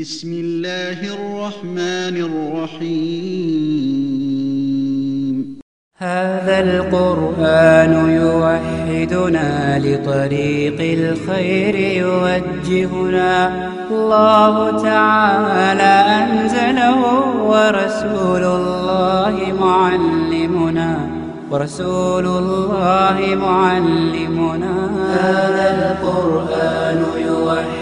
بسم الله الرحمن الرحيم. هذا القرآن يوحدنا لطريق الخير يوجهنا. الله تعالى أنزله ورسول الله معلمنا. ورسول الله معلمنا. هذا القرآن يوحدنا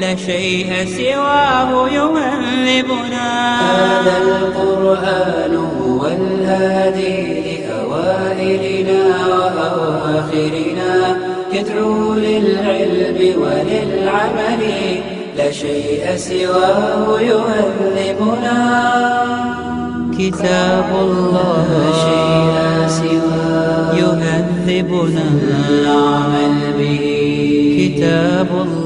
لا شيء سواه يهذبنا هذا القرآن هو الهادي لأوائلنا وأواخرنا. يدعو للعلم وللعمل. لا شيء سواه يهذبنا كتاب الله لا شيء سواه يهذبنا العمل به. كتاب الله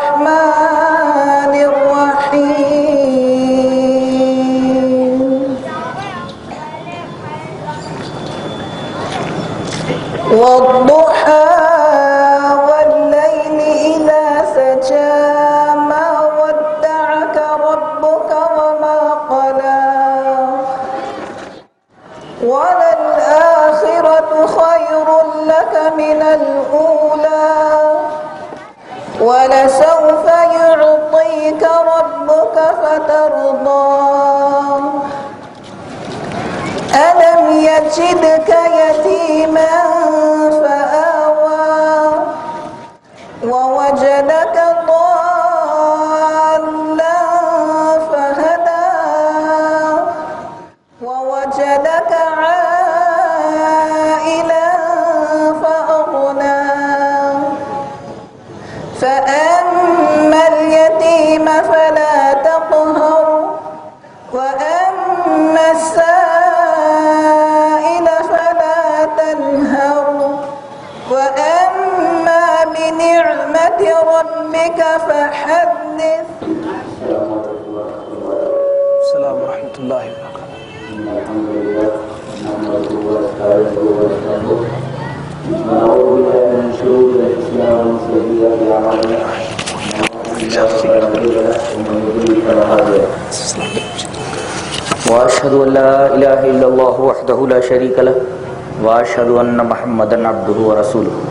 ألم يتيما فلا هادي له واشهد ان لا اله الا الله وحده لا شريك له واشهد ان محمدا عبده ورسوله.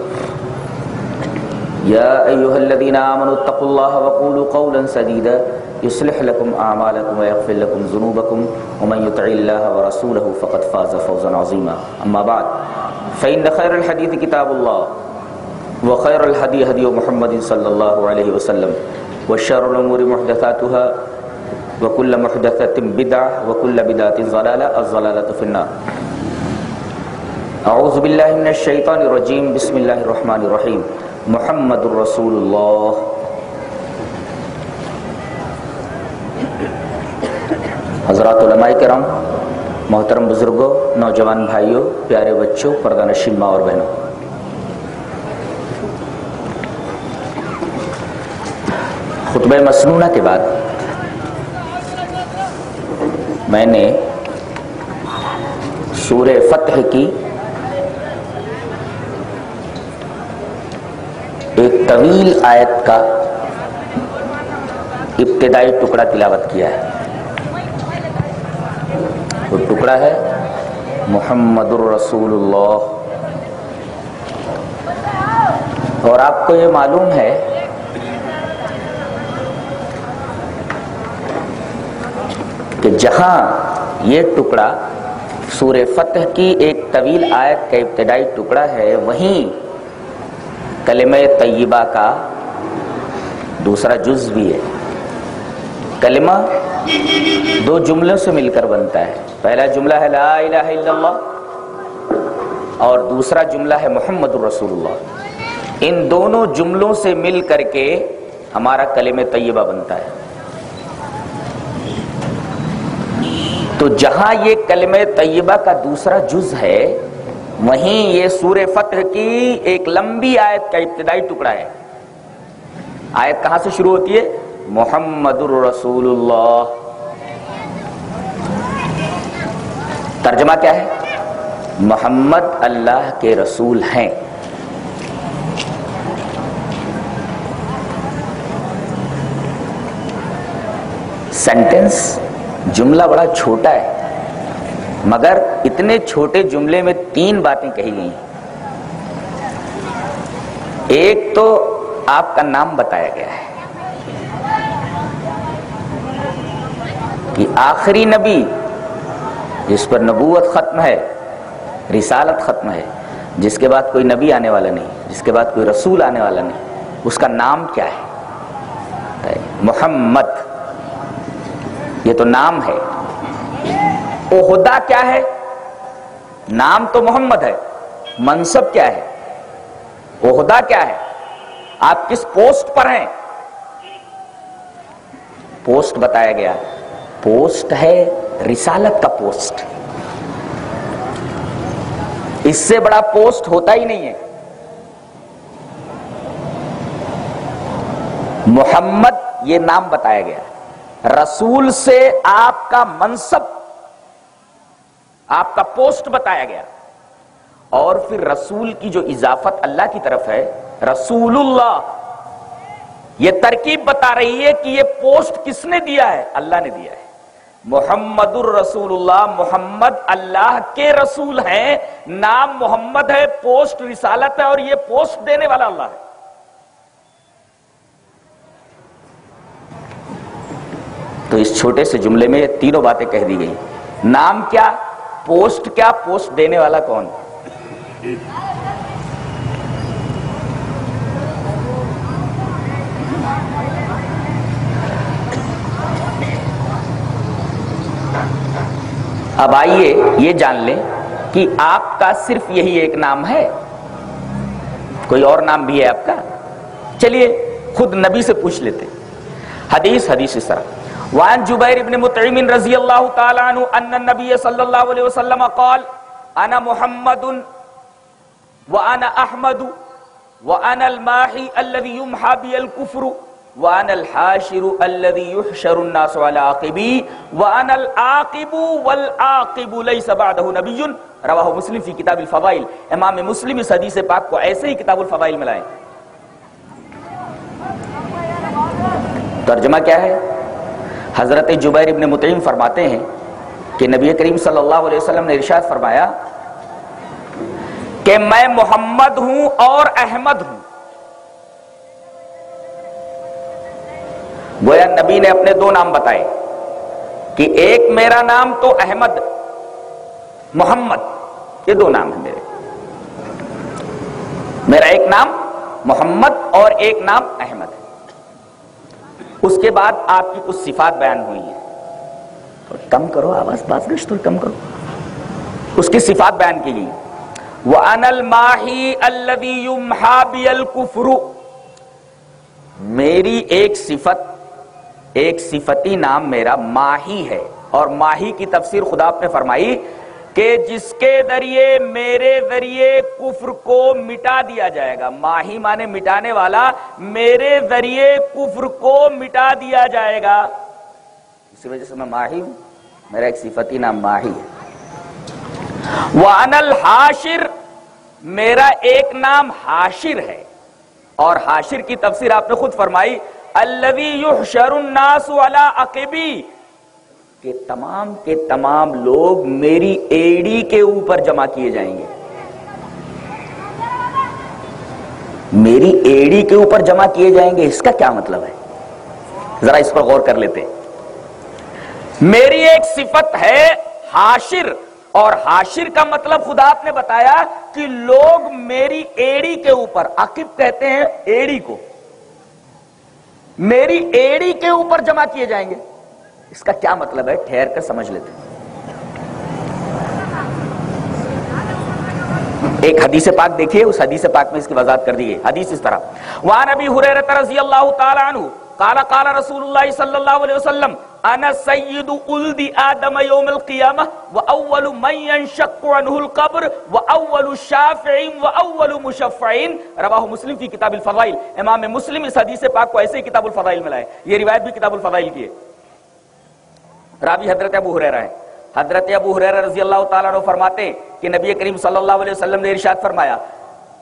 يا ايها الذين امنوا اتقوا الله وقولوا قولا سديدا يصلح لكم اعمالكم ويغفر لكم ذنوبكم ومن يطع الله ورسوله فقد فاز فوزا عظيما. اما بعد فان خير الحديث كتاب الله وخير الهدي هدي محمد صلى الله عليه وسلم وشر الامور محدثاتها وكل محدثه بدعه وكل بدعه ضلاله الضلاله في النار. اعوذ باللہ من الشیطان الرجیم بسم اللہ الرحمن الرحیم محمد الرسول اللہ حضرات علماء کرام، محترم بزرگوں نوجوان بھائیوں پیارے بچوں، پردہ نشین ماں اور بہنوں۔ خطبہ مسنونہ کے بعد میں نے سور فتح کی طویل آیت کا ابتدائی ٹکڑا تلاوت کیا ہے۔ وہ ٹکڑا ہے محمد الرسول اللہ اور آپ کو یہ معلوم ہے کہ جہاں یہ ٹکڑا سور فتح کی ایک طویل آیت کا ابتدائی ٹکڑا ہے، وہیں کلمہ طیبہ کا دوسرا جز بھی ہے۔ کلمہ دو جملوں سے مل کر بنتا ہے۔ پہلا جملہ ہے لا الہ الا اللہ اور دوسرا جملہ ہے محمد الرسول اللہ ان دونوں جملوں سے مل کر کے ہمارا کلمہ طیبہ بنتا ہے۔ تو جہاں یہ کلمہ طیبہ کا دوسرا جز ہے وہیں یہ سور فتح کی ایک لمبی آیت کا ابتدائی ٹکڑا ہے۔ آیت کہاں سے شروع ہوتی ہے؟ محمد الرسول اللہ ترجمہ کیا ہے؟ محمد اللہ کے رسول ہیں۔ سینٹنس جملہ بڑا چھوٹا ہے۔ مگر اتنے چھوٹے جملے میں تین باتیں کہی گئی ہیں۔ ایک تو آپ کا نام بتایا گیا ہے کہ آخری نبی جس پر نبوت ختم ہے، رسالت ختم ہے، جس کے بعد کوئی نبی آنے والا نہیں، جس کے بعد کوئی رسول آنے والا نہیں، اس کا نام کیا ہے؟ محمد۔ یہ تو نام ہے۔ عہدہ کیا ہے؟ نام تو محمد ہے، منصب کیا ہے؟ عہدہ کیا ہے؟ آپ کس پوسٹ پر ہیں؟ پوسٹ بتایا گیا۔ پوسٹ ہے رسالت کا پوسٹ۔ اس سے بڑا پوسٹ ہوتا ہی نہیں ہے۔ محمد یہ نام بتایا گیا۔ رسول سے آپ کا منصب آپ کا پوسٹ بتایا گیا۔ اور پھر رسول کی جو اضافت اللہ کی طرف ہے رسول اللہ یہ ترکیب بتا رہی ہے کہ یہ پوسٹ کس نے دیا ہے؟ اللہ نے دیا ہے۔ محمد الرسول اللہ محمد اللہ کے رسول ہیں، نام محمد ہے، پوسٹ رسالت ہے اور یہ پوسٹ دینے والا اللہ ہے۔ تو اس چھوٹے سے جملے میں تینوں باتیں کہہ دی گئی نام کیا؟ پوسٹ، کیا پوسٹ دینے والا کون؟ اب آئیے یہ جان لیں کہ آپ کا صرف یہی ایک نام ہے۔ کوئی اور نام بھی ہے آپ کا؟ چلیے، خود نبی سے پوچھ لیتے۔ حدیث حدیث اس طرح۔ وعن جبیر ابن مطعم رضی اللہ تعالیٰ عنہ ان النبی صلی اللہ علیہ وسلم قال، انا محمد وانا احمد وانا الماحی الذي يمحى بي الكفر وانا الحاشر الذي يحشر الناس على عاقبي وانا العاقب والعاقب ليس بعده نبي رواہ مسلم فی کتاب الفضائل۔ امام مسلم اس حدیث پاک کو ایسے ہی کتاب الفضائل میں لائیں۔ ترجمہ کیا ہے؟ حضرت جبیر ابن مطعم فرماتے ہیں کہ نبی کریم صلی اللہ علیہ وسلم نے ارشاد فرمایا کہ میں محمد ہوں اور احمد ہوں۔ گویا نبی نے اپنے دو نام بتائے کہ ایک میرا نام تو احمد، محمد، یہ دو نام ہیں میرے۔ میرا ایک نام محمد اور ایک نام احمد۔ ہے اس کے بعد آپ کی کچھ صفات بیان ہوئی ہیں۔ کم کرو، آواز باز گشت تو کم کرو۔ اس کی صفات بیان کی گئی۔ وَأَنَا الْمَاحِي الَّذِي يُمْحَا بِيَ الْكُفْرُ۔ میری ایک صفت، ایک صفتی نام میرا ماہی ہے۔ اور ماہی کی تفسیر خدا نے فرمائی۔ کہ جس کے ذریعے میرے ذریعے کفر کو مٹا دیا جائے گا۔ ماہی مانے مٹانے والا میرے ذریعے کفر کو مٹا دیا جائے گا۔ اسی وجہ سے میں ماہی ہوں۔ میرا ایک صفتی نام ماہی ہے۔ وَأَنَا الْحَاشِرْ۔ میرا ایک نام حاشر ہے۔ اور حاشر کی تفسیر آپ نے خود فرمائی۔ الذي يحشر الناس على عقبی کہ تمام کے تمام لوگ میری ایڑی کے اوپر جمع کیے جائیں گے۔ میری ایڑی کے اوپر جمع کیے جائیں گے، اس کا کیا مطلب ہے؟ ذرا اس پر غور کر لیتے۔ میری ایک صفت ہے حاشر، اور حاشر کا مطلب خدا آپ نے بتایا کہ لوگ میری ایڑی کے اوپر عقب کہتے ہیں ایڑی کو، میری ایڑی کے اوپر جمع کیے جائیں گے۔ اس کا کیا مطلب ہے؟ ٹھہر کر سمجھ لیتے ہیں۔ ایک حدیث پاک دیکھیے، اس حدیث پاک میں اس کی وضاحت کر دی گئی حدیث اس طرح۔ وہاں نبی حریرت رضی اللہ تعالیٰ عنہ، قال قال رسول اللہ صلی اللہ علیہ وسلم، انا سید اولد آدم یوم القیامہ، واول من ينشق عنه القبر، واول شافع، واول مشفع رواہ مسلم فی کتاب الفضائل۔ امام مسلم اس حدیث پاک کو ایسے ہی کتاب الفضائل میں لائے۔ یہ روایت بھی کتاب الفضائل کی ہے۔ راوی حضرت ابو حریرہ ہے حضرت ابو حریرہ رضی اللہ تعالیٰ عنہ فرماتے ہیں کہ نبی کریم صلی اللہ علیہ وسلم نے ارشاد فرمایا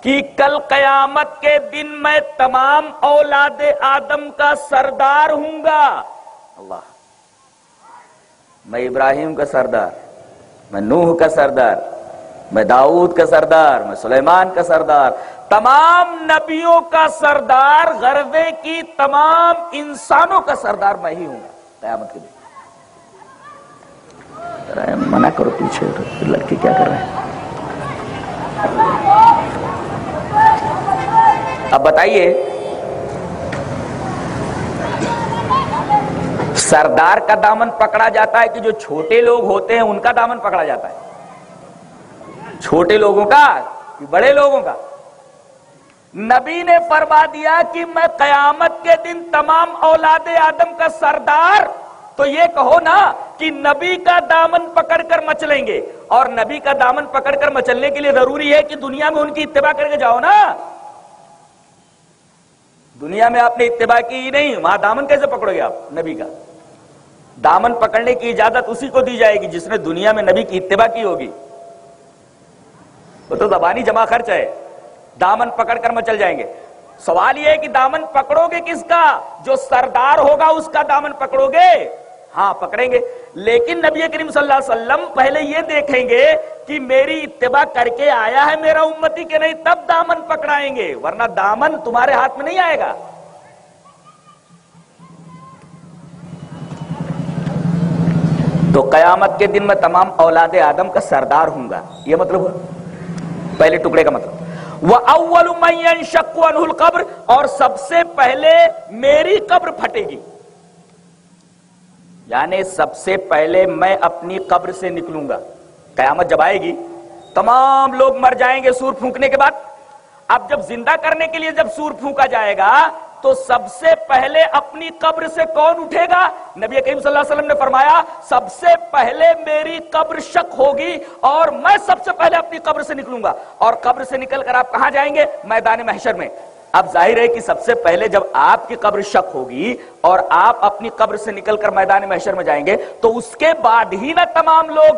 کہ کل قیامت کے دن میں تمام اولاد آدم کا سردار ہوں گا۔ اللہ۔ میں ابراہیم کا سردار، میں نوح کا سردار، میں داؤد کا سردار، میں سلیمان کا سردار۔ تمام نبیوں کا سردار غربے کی تمام انسانوں کا سردار میں ہی ہوں۔ گا قیامت کے دن۔ منع کرو پیچھے لڑکی کیا کر رہے ہیں اب بتائیے سردار کا دامن پکڑا جاتا ہے کہ جو چھوٹے لوگ ہوتے ہیں ان کا دامن پکڑا جاتا ہے چھوٹے لوگوں کا بڑے لوگوں کا نبی نے فرما دیا کہ میں قیامت کے دن تمام اولاد آدم کا سردار تو یہ کہو نا کہ نبی کا دامن پکڑ کر مچلیں گے۔ اور نبی کا دامن پکڑ کر مچلنے کے لیے ضروری ہے کہ دنیا میں ان کی اتباع کر کے جاؤ نا۔ دنیا میں آپ نے اتباع کی نہیں، وہاں دامن کیسے پکڑو گے آپ نبی کا؟ دامن پکڑنے کی اجازت اسی کو دی جائے گی جس نے دنیا میں نبی کی اتباع کی ہوگی۔ وہ تو زبانی جمع خرچ ہے۔ دامن پکڑ کر مچل جائیں گے۔ سوال یہ ہے کہ دامن پکڑو گے کس کا؟ جو سردار ہوگا اس کا دامن پکڑو گے۔ ہاں پکڑیں گے۔ لیکن نبی کریم صلی اللہ علیہ وسلم پہلے یہ دیکھیں گے کہ میری اتباع کر کے آیا ہے میرا امتی کے نہیں، تب دامن پکڑائیں گے، ورنہ دامن تمہارے ہاتھ میں نہیں آئے گا۔ تو قیامت کے دن میں تمام اولاد آدم کا سردار ہوں گا۔ یہ مطلب پہلے ٹکڑے کا مطلب۔ وہ اول القبر اور سب سے پہلے میری قبر پھٹے گی۔ یعنی سب سے پہلے میں اپنی قبر سے نکلوں گا۔ قیامت جب آئے گی، تمام لوگ مر جائیں گے سور پھونکنے کے بعد۔ اب جب زندہ کرنے کے لیے جب سور پھونکا جائے گا، تو سب سے پہلے اپنی قبر سے کون اٹھے گا؟ نبی کریم صلی اللہ علیہ وسلم نے فرمایا، سب سے پہلے میری قبر شک ہوگی اور میں سب سے پہلے اپنی قبر سے نکلوں گا۔ اور قبر سے نکل کر آپ کہاں جائیں گے؟ میدان محشر میں۔ اب ظاہر ہے کہ سب سے پہلے جب آپ کی قبر شک ہوگی اور آپ اپنی قبر سے نکل کر میدان محشر میں جائیں گے، تو اس کے بعد ہی نہ تمام لوگ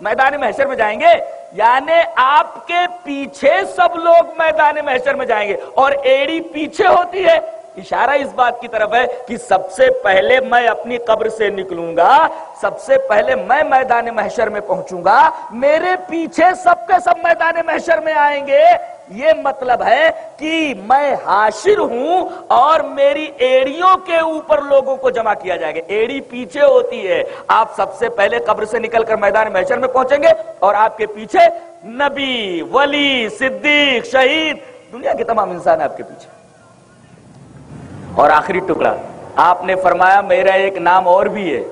میدان محشر میں جائیں گے۔ یعنی آپ کے پیچھے سب لوگ میدان محشر میں جائیں گے۔ اور ایڑی پیچھے ہوتی ہے۔ اشارہ اس بات کی طرف ہے کہ سب سے پہلے میں اپنی قبر سے نکلوں گا، سب سے پہلے میں میدان محشر میں پہنچوں گا۔ میرے پیچھے سب کے سب میدان محشر میں آئیں گے۔ یہ مطلب ہے کہ میں حاشر ہوں اور میری ایڑیوں کے اوپر لوگوں کو جمع کیا جائے گا۔ ایڑی پیچھے ہوتی ہے۔ آپ سب سے پہلے قبر سے نکل کر میدان محشر میں پہنچیں گے اور آپ کے پیچھے نبی، ولی، صدیق، شہید، دنیا کے تمام انسان آپ کے پیچھے۔ اور آخری ٹکڑا، آپ نے فرمایا میرا ایک نام اور بھی ہے۔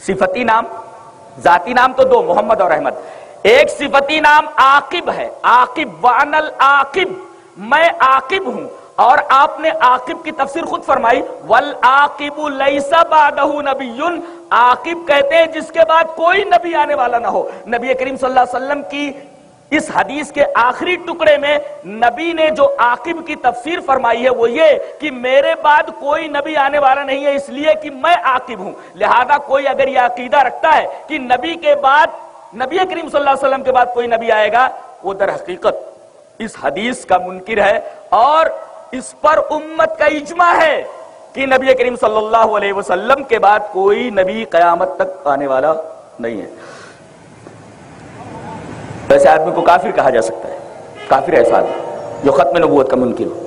صفتی نام، ذاتی نام تو دو، محمد اور احمد۔ ایک صفتی نام عاقب ہے۔ عاقب وان العاقب میں عاقب ہوں اور آپ نے عاقب کی تفسیر خود فرمائی۔ والعاقب لیس بعدہ نبی۔ عاقب کہتے ہیں جس کے بعد کوئی نبی آنے والا نہ ہو۔ نبی کریم صلی اللہ علیہ وسلم کی اس حدیث کے آخری ٹکڑے میں نبی نے جو عاقب کی تفسیر فرمائی ہے وہ یہ کہ میرے بعد کوئی نبی آنے والا نہیں ہے، اس لیے کہ میں عاقب ہوں۔ لہذا کوئی اگر یہ عقیدہ رکھتا ہے کہ نبی کے بعد نبی کریم صلی اللہ علیہ وسلم کے بعد کوئی نبی آئے گا، وہ در حقیقت اس حدیث کا منکر ہے اور اس پر امت کا اجماع ہے کہ نبی کریم صلی اللہ علیہ وسلم کے بعد کوئی نبی قیامت تک آنے والا نہیں ہے۔ ویسے آدمی کو کافر کہا جا سکتا ہے۔ کافر ایسا آدمی جو ختم نبوت کا منکر ہو۔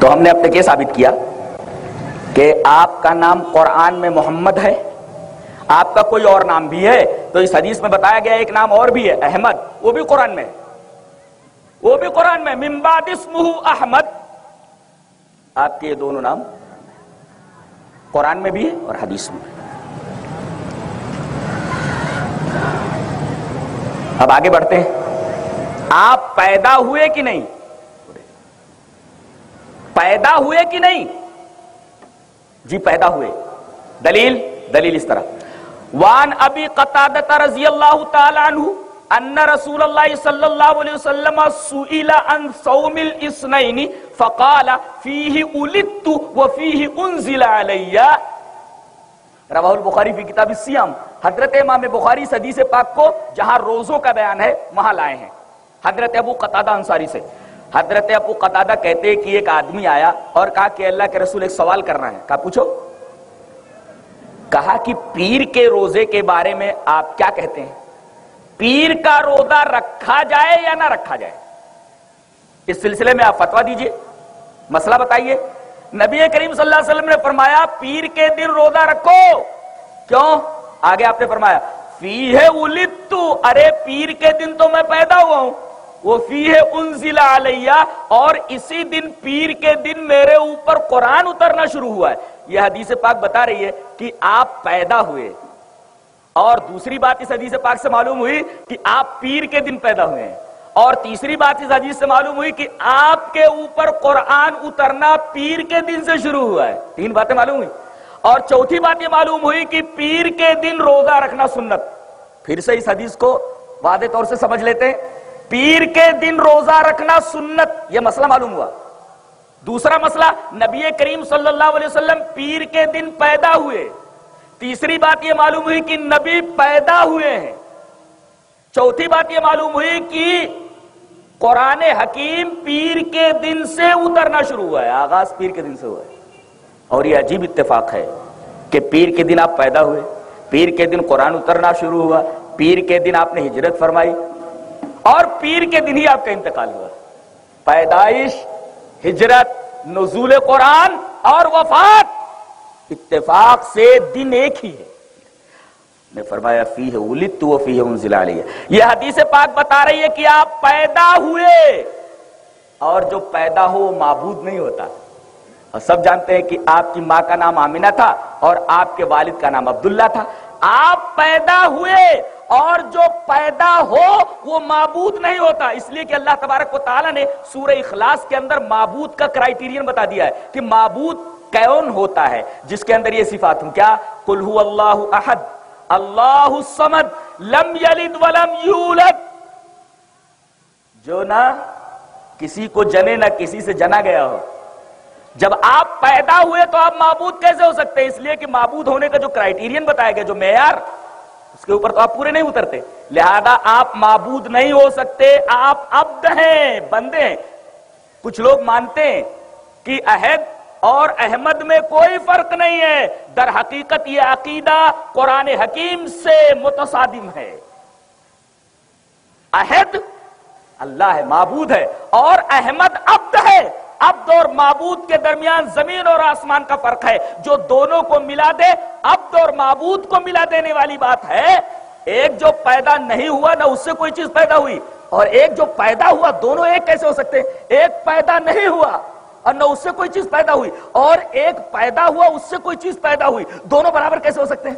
تو ہم نے اب تک یہ ثابت کیا کہ آپ کا نام قرآن میں محمد ہے۔ آپ کا کوئی اور نام بھی ہے تو اس حدیث میں بتایا گیا ایک نام اور بھی ہے، احمد، وہ بھی قرآن میں۔ وہ بھی قرآن میں ممباد اسمہ احمد۔ آپ کے یہ دونوں نام قرآن میں بھی ہے اور حدیث میں۔ بھی اب آگے بڑھتے ہیں۔ آپ پیدا ہوئے کہ نہیں؟ پیدا ہوئے کہ نہیں؟ جی پیدا ہوئے۔ دلیل دلیل اس طرح۔ وان ابی قطادت رضی اللہ تعالی عنہ ان رسول اللہ صلی اللہ علیہ وسلم سئل عن صوم الاسنین فقال فیہ اولدت وفیہ انزل علی رواہ البخاری فی کتاب السیام حضرت امام بخاری اس حدیث پاک کو جہاں روزوں کا بیان ہے وہاں لائے ہیں۔ حضرت ابو قطادہ انصاری سے۔ حضرت ابو قطادہ کہتے ہیں کہ ایک آدمی آیا اور کہا کہ اللہ کے رسول ایک سوال کرنا ہے۔ کہا پوچھو کہا کہ پیر کے روزے کے بارے میں آپ کیا کہتے ہیں؟ پیر کا روزہ رکھا جائے یا نہ رکھا جائے؟ اس سلسلے میں آپ فتوا دیجیے، مسئلہ بتائیے۔ نبی کریم صلی اللہ علیہ وسلم نے فرمایا، پیر کے دن روزہ رکھو۔ کیوں؟ آگے آپ نے فرمایا فی ہے ارے، پیر کے دن تو میں پیدا ہوا ہوں۔ وہ فی ہے انزل علیہ۔ اور اسی دن پیر کے دن میرے اوپر قرآن اترنا شروع ہوا ہے۔ یہ حدیث پاک بتا رہی ہے کہ آپ پیدا ہوئے اور دوسری بات اس حدیث پاک سے معلوم ہوئی کہ آپ پیر کے دن پیدا ہوئے ہیں اور تیسری بات اس حدیث سے معلوم ہوئی کہ آپ کے اوپر قرآن اترنا پیر کے دن سے شروع ہوا ہے۔ تین باتیں معلوم ہوئی۔ اور چوتھی بات یہ معلوم ہوئی کہ پیر کے دن روزہ رکھنا سنت۔ پھر سے اس حدیث کو واضح طور سے سمجھ لیتے ہیں۔ پیر کے دن روزہ رکھنا سنت، یہ مسئلہ معلوم ہوا۔ دوسرا مسئلہ، نبی کریم صلی اللہ علیہ وسلم پیر کے دن پیدا ہوئے۔ تیسری بات یہ معلوم ہوئی کہ نبی پیدا ہوئے ہیں۔ چوتھی بات یہ معلوم ہوئی کہ قرآن حکیم پیر کے دن سے اترنا شروع ہوا ہے، آغاز پیر کے دن سے ہوا ہے۔ اور یہ عجیب اتفاق ہے کہ پیر کے دن آپ پیدا ہوئے، پیر کے دن قرآن اترنا شروع ہوا، پیر کے دن آپ نے ہجرت فرمائی، اور پیر کے دن ہی آپ کا انتقال ہوا۔ پیدائش ہجرت، نزول قرآن اور وفات اتفاق سے دن ایک ہی ہے۔ نے فرمایا فی ہے ولد تو فی ہے انزل علیہ یہ حدیث پاک بتا رہی ہے کہ آپ پیدا ہوئے اور جو پیدا ہو وہ معبود نہیں ہوتا۔ اور سب جانتے ہیں کہ آپ کی ماں کا نام آمینہ تھا اور آپ کے والد کا نام عبداللہ تھا۔ آپ پیدا ہوئے اور جو پیدا ہو وہ معبود نہیں ہوتا۔ اس لیے کہ اللہ تبارک و تعالیٰ نے سورہ اخلاص کے اندر معبود کا کرائیٹیرین بتا دیا ہے کہ معبود کون ہوتا ہے۔ جس کے اندر یہ صفات ہوں۔ کیا؟ قل هو اللہ احد، اللہ الصمد، لم یلد ولم یولد۔ جو نہ کسی کو جنے، نہ کسی سے جنا گیا ہو۔ جب آپ پیدا ہوئے تو آپ معبود کیسے ہو سکتے ہیں؟ اس لیے کہ معبود ہونے کا جو کرائیٹیرین بتایا گیا، جو معیار، اس کے اوپر تو آپ پورے نہیں اترتے۔ لہذا آپ معبود نہیں ہو سکتے، آپ عبد ہیں، بندے ہیں۔ کچھ لوگ مانتے ہیں کہ عہد اور احمد میں کوئی فرق نہیں ہے۔ در حقیقت یہ عقیدہ قرآن حکیم سے متصادم ہے۔ عہد، اللہ ہے، معبود ہے۔ اور احمد عبد ہے۔ عبد اور معبود کے درمیان زمین اور آسمان کا فرق ہے۔ جو دونوں کو ملا دے، عبد اور معبود کو ملا دینے والی بات ہے۔ ایک جو پیدا نہیں ہوا، نہ اس سے کوئی چیز پیدا ہوئی۔ اور ایک جو پیدا ہوا، دونوں ایک کیسے ہو سکتے ہیں؟ ایک پیدا نہیں ہوا اور نہ اس سے کوئی چیز پیدا ہوئی۔ اور ایک پیدا ہوا، اس سے کوئی چیز پیدا ہوئی۔ دونوں برابر کیسے ہو سکتے ہیں؟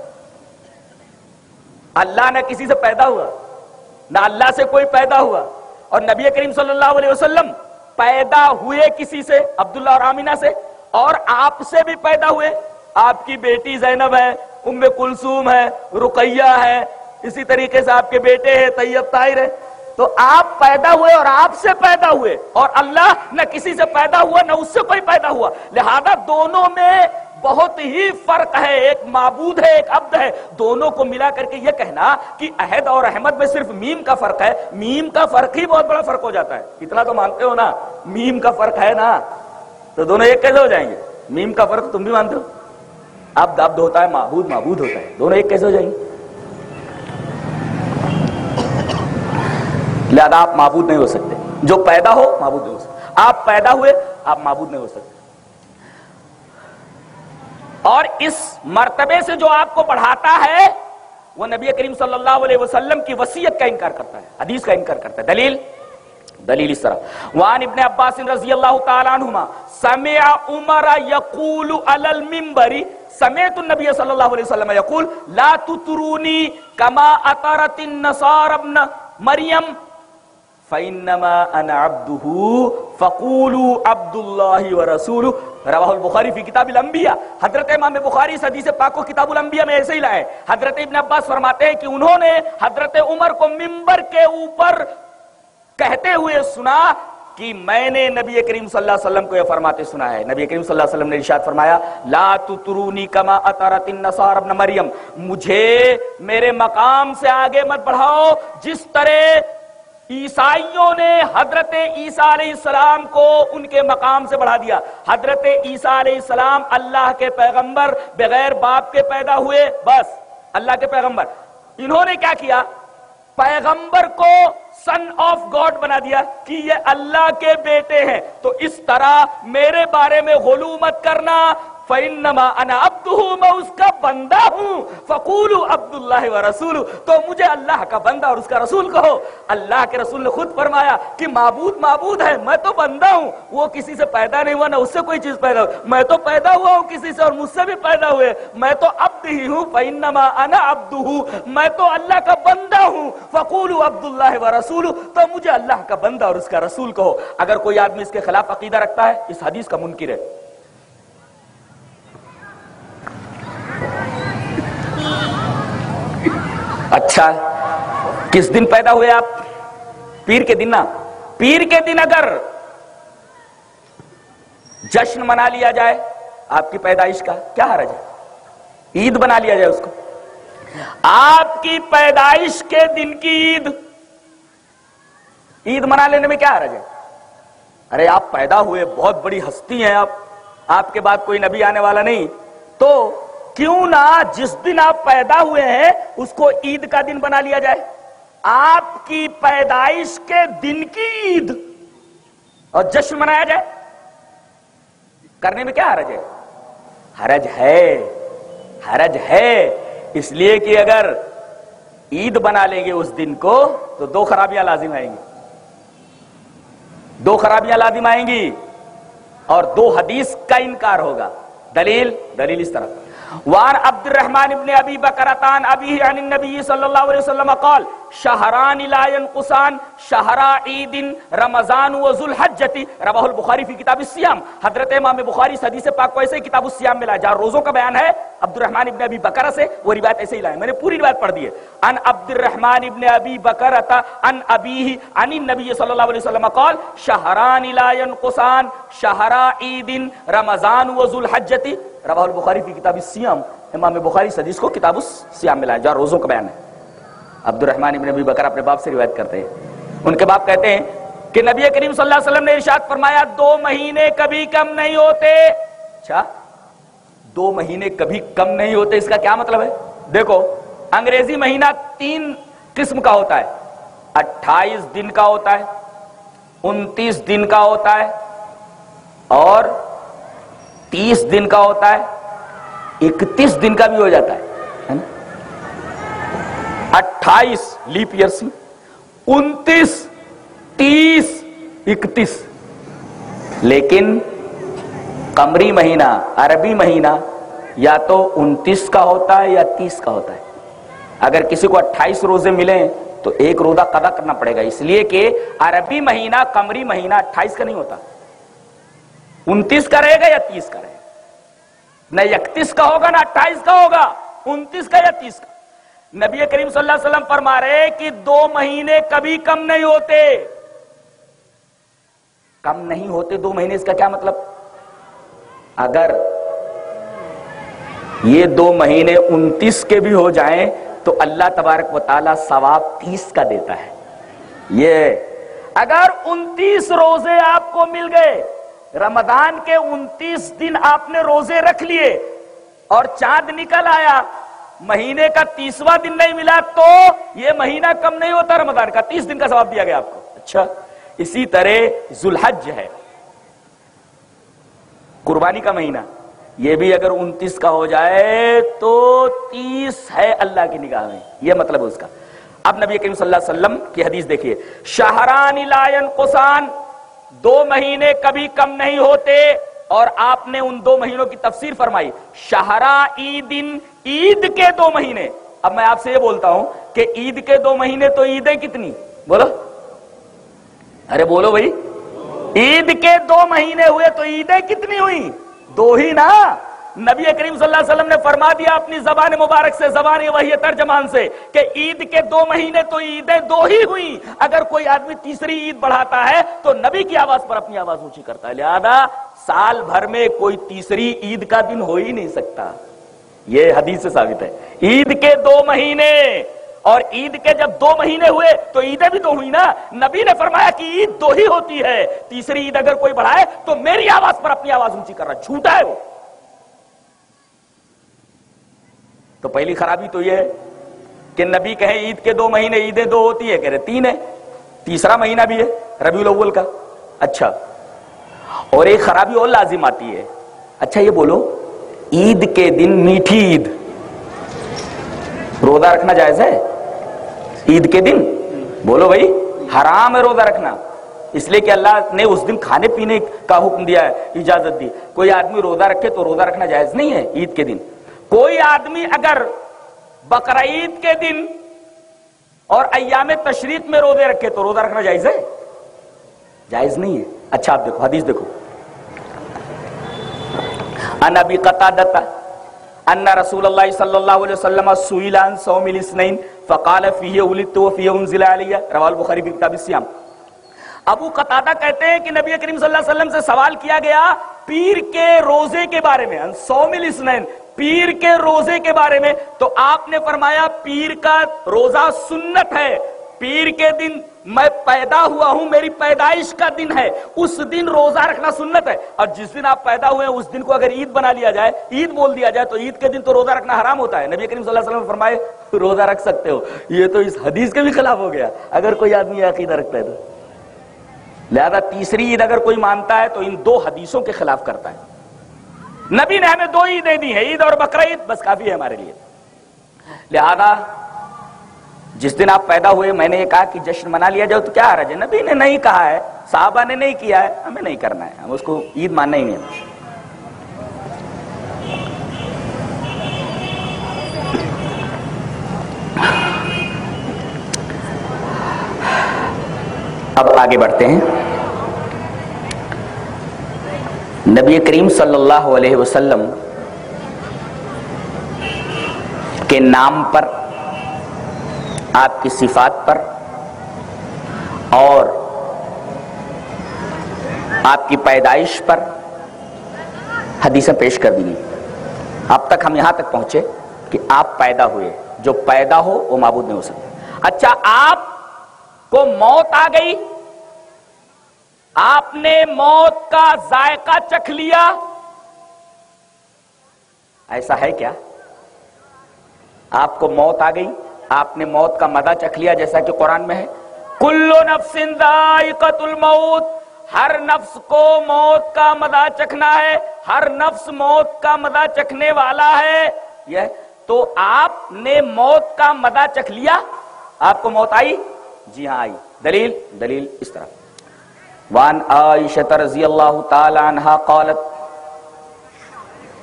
اللہ نہ کسی سے پیدا ہوا، نہ اللہ سے کوئی پیدا ہوا۔ اور نبی کریم صلی اللہ علیہ وسلم پیدا ہوئے کسی سے، عبداللہ اور آمینہ سے، اور آپ سے بھی پیدا ہوئے۔ آپ کی بیٹی زینب ہے، ام کلثوم ہے، رقیہ ہے، اسی طریقے سے آپ کے بیٹے ہیں، طیب طاہر ہے۔ تو آپ پیدا ہوئے اور آپ سے پیدا ہوئے، اور اللہ نہ کسی سے پیدا ہوا، نہ اس سے کوئی پیدا ہوا۔ لہذا دونوں میں بہت ہی فرق ہے، ایک معبود ہے، ایک عبد ہے۔ دونوں کو ملا کر کے یہ کہنا کہ عہد اور احمد میں صرف میم کا فرق ہے۔ میم کا فرق ہی بہت بڑا فرق ہو جاتا ہے۔ اتنا تو مانتے ہو نا، میم کا فرق ہے نا۔ تو دونوں ایک کیسے ہو جائیں گے؟ میم کا فرق تم بھی مانتے ہو۔ عبد عبد ہوتا ہے، معبود معبود ہوتا ہے۔ دونوں ایک کیسے ہو جائیں گے؟ لہذا آپ معبود نہیں ہو سکتے۔ جو پیدا ہو، معبود نہیں ہو سکتے۔ آپ پیدا ہوئے، آپ معبود نہیں ہو سکتے۔ اور اس مرتبے سے جو آپ کو پڑھاتا ہے، وہ نبی کریم صلی اللہ علیہ وسلم کی وسیعت کا انکار کرتا ہے، حدیث کا انکار کرتا ہے۔ دلیل؟ دلیل اس طرح۔ وان ابن عباس رضی اللہ تعالی عنہما، سمع عمر یقول علی المنبر، سمعت النبی صلی اللہ علیہ وسلم یقول، لا تطرونی کما اطرت النصار ابن مریم فَإِنَّمَا أَنَا عَبْدُهُ فَقُولُوا عَبْدُ اللَّهِ وَرَسُولُهُ۔ رواہ البخاری فی کتاب الانبیاء۔ حضرت امام بخاری اس حدیث پاک کو کتاب الانبیاء میں ایسے ہی لائے۔ حضرت ابن عباس فرماتے ہیں کہ انہوں نے حضرت عمر کو ممبر کے اوپر کہتے ہوئے سنا کہ میں نے نبی کریم صلی اللہ علیہ وسلم کو یہ فرماتے سنا ہے۔ نبی کریم صلی اللہ علیہ وسلم نے ارشاد فرمایا، لا تترونی کما اطارت النصار ابن مریم۔ مجھے میرے مقام سے آگے مت بڑھاؤ۔ جس طرح عیسائیوں نے حضرت عیسیٰ علیہ السلام کو ان کے مقام سے بڑھا دیا۔ حضرت عیسیٰ علیہ السلام اللہ کے پیغمبر بغیر باپ کے پیدا ہوئے، بس، اللہ کے پیغمبر۔ انہوں نے کیا کیا؟ پیغمبر کو سن آف گاڈ بنا دیا کہ یہ اللہ کے بیٹے ہیں۔ تو اس طرح میرے بارے میں غلو مت کرنا فَإِنَّمَا أَنَا عَبْدُهُ میں اس کا بندہ ہوں۔ فَقُولُوا عَبْدُ اللَّهِ وَرَسُولُ تو مجھے اللہ کا بندہ اور اس کا رسول کہو۔ اللہ کے رسول نے خود فرمایا کہ معبود معبود ہے، میں تو بندہ ہوں۔ وہ کسی سے پیدا نہیں ہوا، نہ اس سے کوئی چیز پیدا ہو میں تو پیدا ہوا ہوں کسی سے اور مجھ سے بھی پیدا ہوئے۔ میں تو عبد ہی ہوں۔ فَإِنَّمَا أَنَا عَبْدُهُ۔ میں تو اللہ کا بندہ ہوں۔ فَقُولُوا عَبْدُ اللَّهِ وَرَسُولُ تو مجھے اللہ کا بندہ اور اس کا رسول کہو۔ اگر کوئی آدمی اس کے خلاف عقیدہ رکھتا ہے، اس حدیث کا منکر ہے۔ اچھا کس دن پیدا ہوئے آپ؟ پیر کے دن نا پیر کے دن اگر جشن منا لیا جائے، آپ کی پیدائش کا کیا حرج ہے؟ عید بنا لیا جائے اس کو۔ آپ کی پیدائش کے دن کی عید عید منا لینے میں کیا حرج ہے؟ ارے آپ پیدا ہوئے، بہت بڑی ہستی ہیں آپ۔ آپ کے بعد کوئی نبی آنے والا نہیں۔ تو کیوں نہ جس دن آپ پیدا ہوئے ہیں، اس کو عید کا دن بنا لیا جائے۔ آپ کی پیدائش کے دن کی عید۔ اور جشن منایا جائے۔ کرنے میں کیا حرج ہے؟ حرج ہے۔ حرج ہے۔ اس لیے کہ اگر عید بنا لیں گے اس دن کو، تو دو خرابیاں لازم آئیں گی۔ دو خرابیاں لازم آئیں گی اور دو حدیث کا انکار ہوگا۔ دلیل دلیل اس طرح وان عبد الرحمن ابن ابی بکرتان ابی عن النبی صلی اللہ علیہ وسلم قال، شہران لا ينقصان شہرا عید رمضان و ذوالحجۃ. رواه البخاری فی کتاب الصیام۔ حضرت امام بخاری اس حدیث پاک کو ایسے کتاب الصیام میں لایا، جہاں روزوں کا بیان ہے، عبد الرحمن ابن ابی بکرہ سے وہ روایت ایسے ہی لائے میں نے پوری روایت پڑھ دی ہے۔ ان عبد الرحمن ابن ابی بکرہ ان ابیہ، عن النبی صلی اللہ علیہ وسلم قال، شہران لا ينقصان شہرا عید رمضان و ذوالحجۃ. رواہ البخاری فی کتاب السیام امام بخاری اس حدیث کو کتاب السیام میں لایا جہاں روزوں کا بیان ہے۔ عبد الرحمن ابن ابی بکر اپنے باپ سے روایت کرتے ہیں۔ ان کے باپ کہتے ہیں کہ نبی کریم صلی اللہ علیہ وسلم نے ارشاد فرمایا، دو مہینے کبھی کم نہیں ہوتے۔ اچھا دو مہینے کبھی کم نہیں ہوتے، اس کا کیا مطلب ہے؟ دیکھو، انگریزی مہینہ تین قسم کا ہوتا ہے۔ اٹھائیس دن کا ہوتا ہے، انتیس دن کا ہوتا ہے، اور تیس دن کا ہوتا ہے، اکتیس دن کا بھی ہو جاتا ہے اٹھائیس لیپ ایئرس انتیس، تیس، اکتیس۔ لیکن قمری مہینہ، عربی مہینہ یا تو انتیس کا ہوتا ہے یا تیس کا ہوتا ہے۔ اگر کسی کو اٹھائیس روزے ملیں تو ایک روزہ قضا کرنا پڑے گا۔ اس لیے کہ عربی مہینہ، قمری مہینہ اٹھائیس کا نہیں ہوتا۔ انتیس کا رہے گا یا تیس کا رہے گا؟ نہ اکتیس کا ہوگا، نہ اٹھائیس کا ہوگا، انتیس کا یا تیس کا؟ نبی کریم صلی اللہ علیہ وسلم فرما رہے کہ دو مہینے کبھی کم نہیں ہوتے۔ کم نہیں ہوتے دو مہینے، اس کا کیا مطلب؟ اگر یہ دو مہینے انتیس کے بھی ہو جائیں تو اللہ تبارک و تعالی ثواب تیس کا دیتا ہے۔ یہ اگر انتیس روزے آپ کو مل گئے رمضان کے انتیس دن آپ نے روزے رکھ لیے اور چاند نکل آیا۔ مہینے کا تیسواں دن نہیں ملا تو یہ مہینہ کم نہیں ہوتا رمضان کا، تیس دن کا ثواب دیا گیا آپ کو۔ اچھا اسی طرح ذوالحج ہے۔ قربانی کا مہینہ، یہ بھی اگر انتیس کا ہو جائے تو تیس ہے اللہ کی نگاہ میں۔ یہ مطلب ہے اس کا۔ اب نبی کریم صلی اللہ علیہ وسلم کی حدیث دیکھیے شہران لائن قسان دو مہینے کبھی کم نہیں ہوتے اور آپ نے ان دو مہینوں کی تفسیر فرمائی۔ شہرا عید عید کے دو مہینے۔ اب میں آپ سے یہ بولتا ہوں کہ عید کے دو مہینے تو عیدیں کتنی؟ بولو۔ ارے بولو بھائی۔ عید کے دو مہینے ہوئے تو عیدیں کتنی ہوئی دو ہی نا۔ نبی کریم صلی اللہ علیہ وسلم نے فرما دیا اپنی زبان مبارک سے، زبان وحی ترجمان سے کہ عید کے دو مہینے تو عیدیں دو ہی ہوئی اگر کوئی آدمی تیسری عید بڑھاتا ہے تو نبی کی آواز پر اپنی آواز اونچی کرتا ہے۔ لہذا سال بھر میں کوئی تیسری عید کا دن ہو ہی نہیں سکتا۔ یہ حدیث سے ثابت ہے۔ عید کے دو مہینے، اور عید کے جب دو مہینے ہوئے تو عیدیں بھی دو ہوئی نا۔ نبی نے فرمایا کہ عید دو ہی ہوتی ہے۔ تیسری عید اگر کوئی بڑھائے تو میری آواز پر اپنی آواز اونچی کر رہا جھوٹا ہے وہ۔ تو پہلی خرابی تو یہ ہے کہ نبی کہیں عید کے دو مہینے عیدیں دو ہوتی ہے کہہ رہے تین ہے تیسرا مہینہ بھی ہے، ربیع الاول کا۔ اچھا۔ اور ایک خرابی اور لازم آتی ہے۔ اچھا یہ بولو، عید کے دن میٹھی عید۔ روزہ رکھنا جائز ہے؟ عید کے دن؟ بولو بھائی، حرام ہے روزہ رکھنا۔ اس لیے کہ اللہ نے اس دن کھانے پینے کا حکم دیا ہے، اجازت دی۔ کوئی آدمی روزہ رکھے تو روزہ رکھنا جائز نہیں ہے عید کے دن۔ کوئی آدمی اگر بقرعید کے دن اور ایام تشریق میں روزے رکھے تو روزہ رکھنا جائز ہے؟ جائز نہیں ہے۔ اچھا آپ دیکھو، حدیث دیکھو۔ ان ابی قتادہ ان رسول اللہ صلی اللہ علیہ وسلم سئل عن صوم الاثنين فقال فيه ولدت وفيه انزل علي رواه البخاری في کتاب الصيام ابو قتادہ کہتے ہیں کہ نبی کریم صلی اللہ علیہ وسلم سے سوال کیا گیا پیر کے روزے کے بارے میں سوم الاثنين پیر کے روزے کے بارے میں تو آپ نے فرمایا پیر کا روزہ سنت ہے۔ پیر کے دن میں پیدا ہوا ہوں، میری پیدائش کا دن ہے۔ اس دن روزہ رکھنا سنت ہے۔ اور جس دن آپ پیدا ہوئے ہیں، اس دن کو اگر عید بنا لیا جائے، عید بول دیا جائے، تو عید کے دن تو روزہ رکھنا حرام ہوتا ہے۔ نبی کریم صلی اللہ علیہ وسلم نے فرمائے روزہ رکھ سکتے ہو۔ یہ تو اس حدیث کے بھی خلاف ہو گیا۔ اگر کوئی آدمی عقیدہ رکھتا ہے تو۔ لہذا تیسری عید اگر کوئی مانتا ہے تو ان دو حدیثوں کے خلاف کرتا ہے۔ نبی نے ہمیں دو عیدیں دی ہیں، عید اور بقرہ عید بس کافی ہے ہمارے لیے۔ لہذا، جس دن آپ پیدا ہوئے، میں نے یہ کہا کہ جشن منا لیا جاؤ تو کیا حرج ہے؟ نبی نے نہیں کہا ہے، صحابہ نے نہیں کیا ہے، ہمیں نہیں کرنا ہے، ہم اس کو عید ماننا ہی نہیں ہے۔ اب آگے بڑھتے ہیں۔ نبی کریم صلی اللہ علیہ وسلم کے نام پر، آپ کی صفات پر، اور آپ کی پیدائش پر حدیثیں پیش کر دی اب تک ہم یہاں تک پہنچے کہ آپ پیدا ہوئے۔ جو پیدا ہو، وہ معبود نہیں ہو سکتا۔ اچھا آپ کو موت آ گئی۔ آپ نے موت کا ذائقہ چکھ لیا؟ ایسا ہے کیا؟ آپ کو موت آ گئی، آپ نے موت کا مزہ چکھ لیا جیسا کہ قرآن میں ہے؟ کلو نفس ذائقت الموت، ہر نفس کو موت کا مزہ چکھنا ہے، ہر نفس موت کا مزہ چکھنے والا ہے۔ یہ تو آپ نے موت کا مزہ چکھ لیا؟ آپ کو موت آئی؟ جی ہاں آئی۔ دلیل دلیل اس طرح وان عائشہ رضی اللہ تعالی عنہ قالت،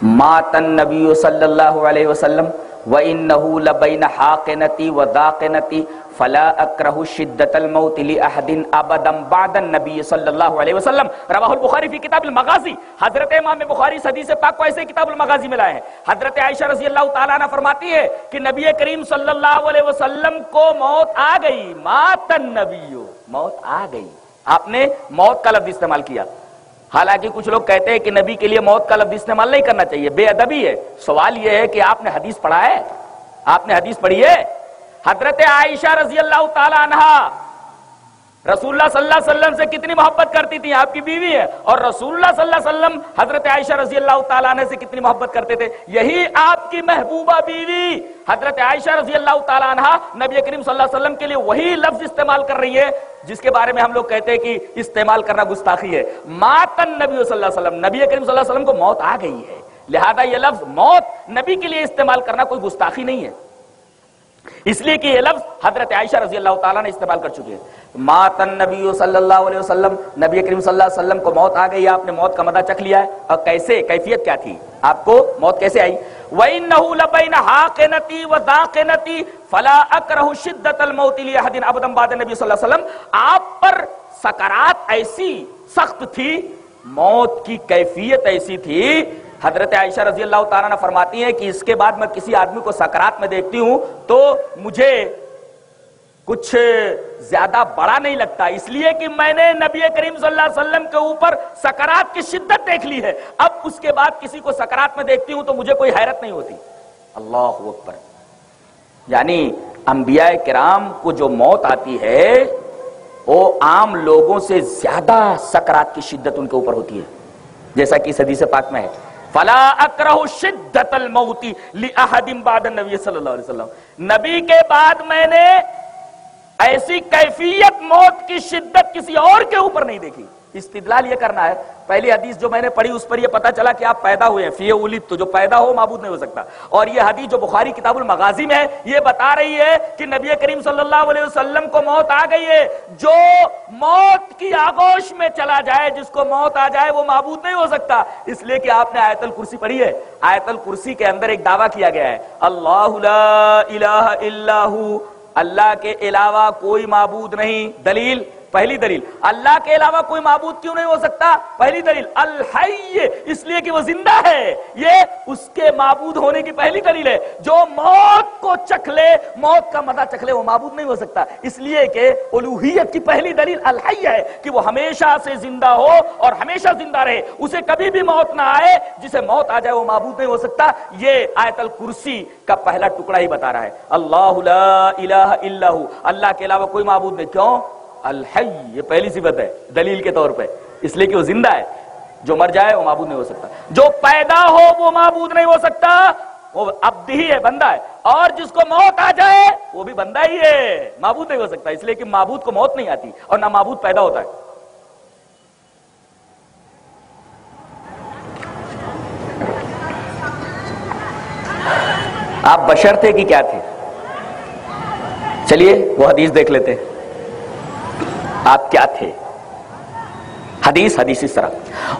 مات النبی صلی اللہ علیہ وسلم وَإِنَّهُ لَبَيْنَ حَاقِنَتِي وَدَاقِنَتِي فَلَا أَكْرَهُ شِدَّةَ الْمَوْتِ لِأَحَدٍ أَبَدًا بَعْدَ النَّبِيِّ صلی اللہ علیہ وسلم۔ رواہ البخاری فی کتاب المغازی حضرت امام بخاری حدیث پاک کو ایسے کتاب المغازی میں لائے ہیں۔ حضرت عائشہ رضی اللہ تعالیٰ عنہ فرماتی ہے کہ نبی کریم صلی اللہ علیہ وسلم کو موت آ گئی۔ مات النبی، موت آ گئی۔ آپ نے موت کا لفظ استعمال کیا۔ حالانکہ کچھ لوگ کہتے ہیں کہ نبی کے لیے موت کا لفظ استعمال نہیں کرنا چاہیے، بے ادبی ہے۔ سوال یہ ہے کہ آپ نے حدیث پڑھا ہے؟ آپ نے حدیث پڑھی ہے؟ حضرت عائشہ رضی اللہ تعالی عنہ رسول اللہ صلی اللہ علیہ وسلم سے کتنی محبت کرتی تھی آپ کی بیوی ہے۔ اور رسول اللہ صلی اللہ علیہ وسلم حضرت عائشہ رضی اللہ تعالیٰ عنہ سے کتنی محبت کرتے تھے؟ یہی آپ کی محبوبہ بیوی۔ حضرت عائشہ رضی اللہ تعالیٰ عنہ نبی کریم صلی اللہ علیہ وسلم کے لیے وہی لفظ استعمال کر رہی ہے، جس کے بارے میں ہم لوگ کہتے ہیں کہ استعمال کرنا گستاخی ہے۔ ماتن نبی صلی اللہ علیہ وسلم، نبی کریم صلی اللہ علیہ وسلم کو موت آ گئی ہے۔ لہذا یہ لفظ موت نبی کے لیے استعمال کرنا کوئی گستاخی نہیں ہے۔ اس لیے کہ یہ لفظ حضرت عائشہ رضی اللہ تعالیٰ نے استعمال کر چکے ہیں۔ ماتن نبی صلی اللہ علیہ وسلم، نبی کریم صلی اللہ علیہ وسلم کو موت آ گئی، آپ نے موت کا مدہ چکھ لیا ہے۔ اور کیسے؟ کیفیت کیا تھی؟ آپ کو موت کیسے آئی؟ وَإِنَّهُ لَبَيْنَ حَاقِنَتِي وَذَاقِنَتِي فَلَا أَكْرَهُ شِدَّةَ الْمَوْتِ لِيَحَدٍ عَبْدًا بَعْدَ نبی صلی اللہ علیہ وسلم۔ آپ پر سکرات ایسی سخت تھی، موت کی کیفیت ایسی تھی۔ حضرت عائشہ رضی اللہ تعالیٰ نے فرماتی ہیں کہ اس کے بعد میں کسی آدمی کو سکرات میں دیکھتی ہوں تو مجھے کچھ زیادہ بڑا نہیں لگتا، اس لیے کہ میں نے نبی کریم صلی اللہ علیہ وسلم کے اوپر سکرات کی شدت دیکھ لی ہے۔ اب اس کے بعد کسی کو سکرات میں دیکھتی ہوں تو مجھے کوئی حیرت نہیں ہوتی۔ اللہ اکبر۔ یعنی انبیاء کرام کو جو موت آتی ہے، وہ عام لوگوں سے زیادہ سکرات کی شدت ان کے اوپر ہوتی ہے۔ جیسا کہ اس حدیث پاک میں ہے۔ فلا اکرہ شدت الموت لأحد بعد النبی صلی اللہ علیہ وسلم۔ نبی کے بعد میں نے ایسی کیفیت موت کی شدت کسی اور کے اوپر نہیں دیکھی۔ استدلال یہ کرنا ہے، پہلی حدیث جو میں نے پڑھی اس پر یہ پتا چلا کہ آپ پیدا ہوئے ہیں فی اولید تو جو پیدا ہو معبود نہیں ہو سکتا۔ اور یہ حدیث جو بخاری کتاب المغازی میں ہے، یہ بتا رہی ہے کہ نبی کریم صلی اللہ علیہ وسلم کو موت آ گئی ہے۔ جو موت کی آگوش میں چلا جائے، جس کو موت آ جائے، وہ معبود نہیں ہو سکتا۔ اس لیے کہ آپ نے آیت الکرسی پڑھی ہے۔ آیت الکرسی کے اندر ایک دعویٰ کیا گیا ہے۔ اللہ لا الہ الا ہو اللہ کے علاوہ کوئی معبود نہیں۔ دلیل پہلی دلیل، اللہ کے علاوہ کوئی معبود کیوں نہیں ہو سکتا؟ پہلی دلیل، الحی، اس لیے کہ وہ زندہ ہے۔ یہ اس کے معبود ہونے کی پہلی دلیل ہے۔ جو موت کو چکھ لے، موت کا مزہ چکھ لے، وہ معبود نہیں ہو سکتا۔ اس لیے کہ الوحیت کی پہلی دلیل الحی ہے کہ وہ ہمیشہ سے زندہ ہو اور ہمیشہ زندہ رہے۔ اسے کبھی بھی موت نہ آئے، جسے موت آ جائے، وہ معبود نہیں ہو سکتا۔ یہ آیت الکرسی کا پہلا ٹکڑا ہی بتا رہا ہے۔ اللہ لا الہ الا اللہ کے علاوہ کوئی معبود نہیں۔ کیوں؟ الحی، یہ پہلی صفت ہے، دلیل کے طور پہ۔ اس لیے کہ وہ زندہ ہے۔ جو مر جائے، وہ معبود نہیں ہو سکتا۔ جو پیدا ہو، وہ معبود نہیں ہو سکتا۔ وہ عبد ہی ہے، بندہ ہے۔ اور جس کو موت آ جائے، وہ بھی بندہ ہی ہے۔ معبود نہیں ہو سکتا۔ اس لیے کہ معبود کو موت نہیں آتی اور نہ معبود پیدا ہوتا ہے۔ آپ بشر تھے کہ کیا تھے؟ چلیے، وہ حدیث دیکھ لیتے۔ ہیں آپ کیا تھے؟ حدیث حدیث اس طرح۔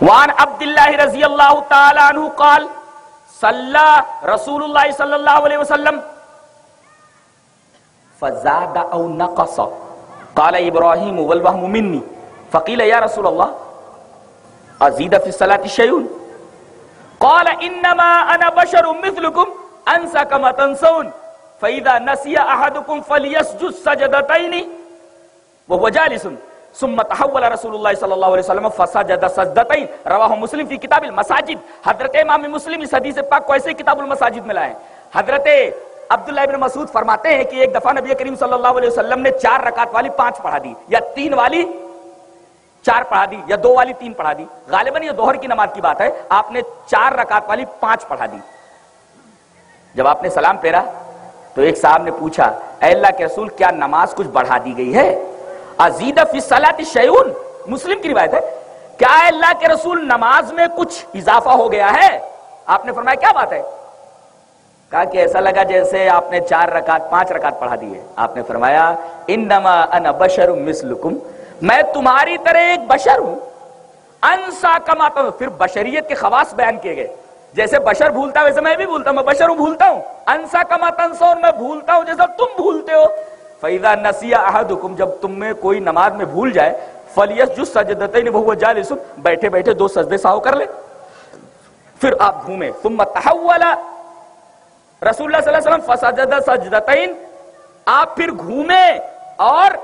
وان عبداللہ رضی اللہ تعالی عنہ قال، صلی رسول اللہ صلی اللہ علیہ وسلم، فزاد او نقص، قال ابراہیم والوہم منی، فقیل یا رسول اللہ، ازید فی الصلاة شیون، قال انما انا بشر مثلکم انسا کما تنسون فاذا نسی احدکم فلیسجد سجدتین وهو جالس. ثم تحول رسول اللہ صلی اللہ علیہ وسلم فسجد سجدتین رواہ مسلم فی کتاب المساجد. حضرت امام مسلم اس حدیث پاک کو ایسے کتاب المساجد میں لائے. حضرت عبداللہ ابن مسعود فرماتے ہیں کہ ایک دفعہ نبی کریم صلی اللہ علیہ وسلم نے چار رکعت والی پانچ پڑھا دی یا تین والی چار پڑھا دی یا دو والی تین پڑھا دی. غالباً یہ دوہر کی نماز کی بات ہے. آپ نے چار رکعت والی پانچ پڑھا دی. جب آپ نے سلام پھیرا تو ایک صاحب نے پوچھا، اے اللہ کے رسول کیا نماز کچھ بڑھا دی گئی ہے؟ ازید فی صلاۃ شیون مسلم کی روایت ہے کیا اللہ کے رسول نماز میں کچھ اضافہ ہو گیا ہے۔ آپ نے فرمایا کیا بات ہے؟ کہا کہ ایسا لگا جیسے آپ نے چار رکعت، پانچ رکعت پڑھا دی ہے۔ آپ نے فرمایا، انما انا بشر مثلکم۔ میں تمہاری طرح ایک بشر ہوں۔ انسا کماتا ہوں پھر بشریت کے خواص بیان کیے گئے۔ جیسے بشر بھولتا ویسے میں بھی بھولتا ہوں، میں بشر ہوں، بھولتا ہوں۔ انسا کماتا اور میں بھولتا ہوں جیسا تم بھولتے ہو۔ فیضا نسیا احدکم جب تم میں کوئی نماز میں بھول جائے فلیس جو سجدتین بیٹھے بیٹھے دو سجدے ساو کر لے۔ پھر آپ گھومے ثم تحول رسول اللہ صلی اللہ علیہ وسلم فسجد سجدتین آپ پھر گھومے اور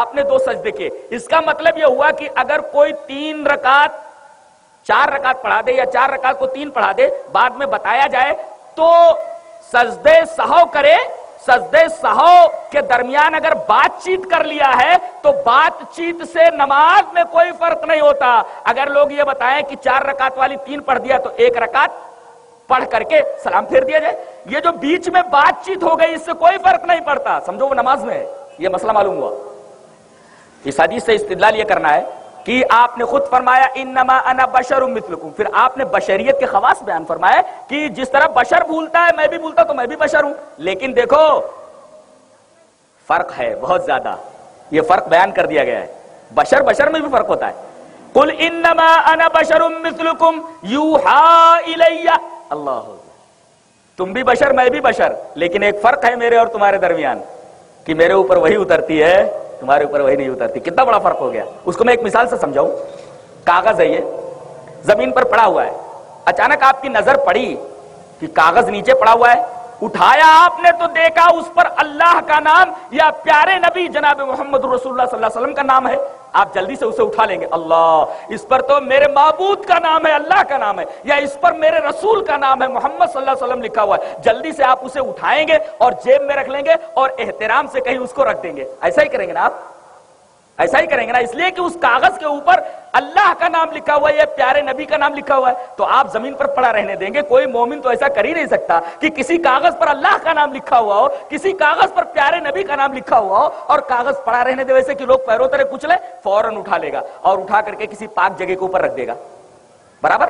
آپ نے دو سجدے کے اس کا مطلب یہ ہوا کہ اگر کوئی تین رکعت، چار رکعت پڑھا دے یا چار رکعت کو تین پڑھا دے، بعد میں بتایا جائے تو سجدے سہو کرے۔ سجدے سہو کے درمیان اگر بات چیت کر لیا ہے تو بات چیت سے نماز میں کوئی فرق نہیں ہوتا۔ اگر لوگ یہ بتائیں کہ چار رکعت والی تین پڑھ دیا تو ایک رکعت پڑھ کر کے سلام پھیر دیا جائے۔ یہ جو بیچ میں بات چیت ہو گئی اس سے کوئی فرق نہیں پڑتا۔ سمجھو وہ نماز میں ہے۔ یہ مسئلہ معلوم ہوا۔ اس حدیث سے استدلال یہ کرنا ہے کہ آپ نے خود فرمایا، انما انا بشر مثلکم. پھر آپ نے بشریت کے خواص بیان فرمایا کہ جس طرح بشر بھولتا ہے، میں بھی بھولتا تو میں بھی بشر ہوں۔ لیکن دیکھو، فرق ہے بہت زیادہ۔ یہ فرق بیان کر دیا گیا ہے۔ بشر بشر میں بھی فرق ہوتا ہے۔ قل انما انا بشر مثلکم یوحا الیہ اللہ تم بھی بشر، میں بھی بشر۔ لیکن ایک فرق ہے میرے اور تمہارے درمیان کہ میرے اوپر وہی اترتی ہے۔ تمہارے اوپر وہی نہیں اترتی۔ کتنا بڑا فرق ہو گیا؟ اس کو میں ایک مثال سے سمجھاؤں۔ کاغذ ہے یہ۔ زمین پر پڑا ہوا ہے۔ اچانک آپ کی نظر پڑی کہ کاغذ نیچے پڑا ہوا ہے۔ اٹھایا آپ نے تو دیکھا اس پر اللہ کا نام یا پیارے نبی جناب محمد رسول اللہ صلی اللہ علیہ وسلم کا نام ہے؟ آپ جلدی سے اسے اٹھا لیں گے۔ اللہ، اس پر تو میرے معبود کا نام ہے، اللہ کا نام ہے، یا اس پر میرے رسول کا نام ہے، محمد صلی اللہ علیہ وسلم لکھا ہوا ہے۔ جلدی سے آپ اسے اٹھائیں گے اور جیب میں رکھ لیں گے اور احترام سے کہیں اس کو رکھ دیں گے۔ ایسا ہی کریں گے نا آپ؟ ایسا ہی کریں گے نا، اس لیے کہ اس کاغذ کے اوپر اللہ کا نام لکھا ہوا ہے یا پیارے نبی کا نام لکھا ہوا ہے۔ تو آپ زمین پر پڑا رہنے دیں گے، کوئی مومن تو ایسا کر ہی نہیں سکتا کہ کسی کاغذ پر اللہ کا نام لکھا ہوا ہو، کسی کاغذ پر پیارے نبی کا نام لکھا ہوا ہو اور کاغذ پڑا رہنے دے، ویسے کہ لوگ پیروں ترے کچھ لے فوراً اٹھا لے گا اور اٹھا کر کے کسی پاک جگہ کے اوپر رکھ دے گا۔ برابر؟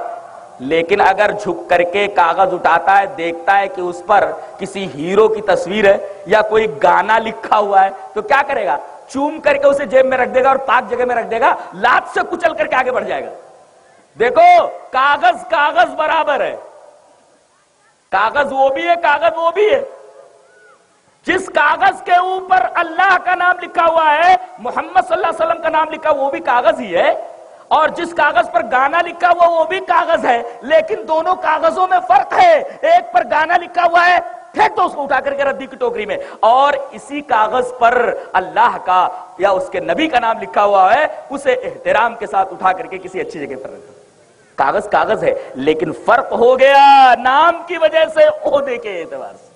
لیکن اگر جھک کر کے کاغذ اٹھاتا ہے، دیکھتا ہے کہ اس پر کسی ہیرو کی تصویر ہے یا کوئی گانا لکھا ہوا ہے، تو کیا کرے گا؟ چوم کر کے اسے جیب میں رکھ دے گا اور پاک جگہ میں رکھ دے گا۔ لات سے کچل کر کے آگے بڑھ جائے گا۔ دیکھو، کاغذ کاغذ برابر ہے۔ کاغذ وہ بھی ہے، کاغذ وہ بھی ہے۔ جس کاغذ کے اوپر اللہ کا نام لکھا ہوا ہے، محمد صلی اللہ علیہ وسلم کا نام لکھا، وہ بھی کاغذ ہی ہے۔ اور جس کاغذ پر گانا لکھا ہوا وہ بھی کاغذ ہے، لیکن دونوں کاغذوں میں فرق ہے۔ ایک پر گانا لکھا ہوا ہے پھینک دو اس کو اٹھا کر کے ردی کی ٹوکری میں۔ اور اسی کاغذ پر اللہ کا یا اس کے نبی کا نام لکھا ہوا ہے، اسے احترام کے ساتھ اٹھا کر کے کسی اچھی جگہ پر رکھو۔ کاغذ کاغذ ہے، لیکن فرق ہو گیا نام کی وجہ سے عہدے کے اعتبار سے۔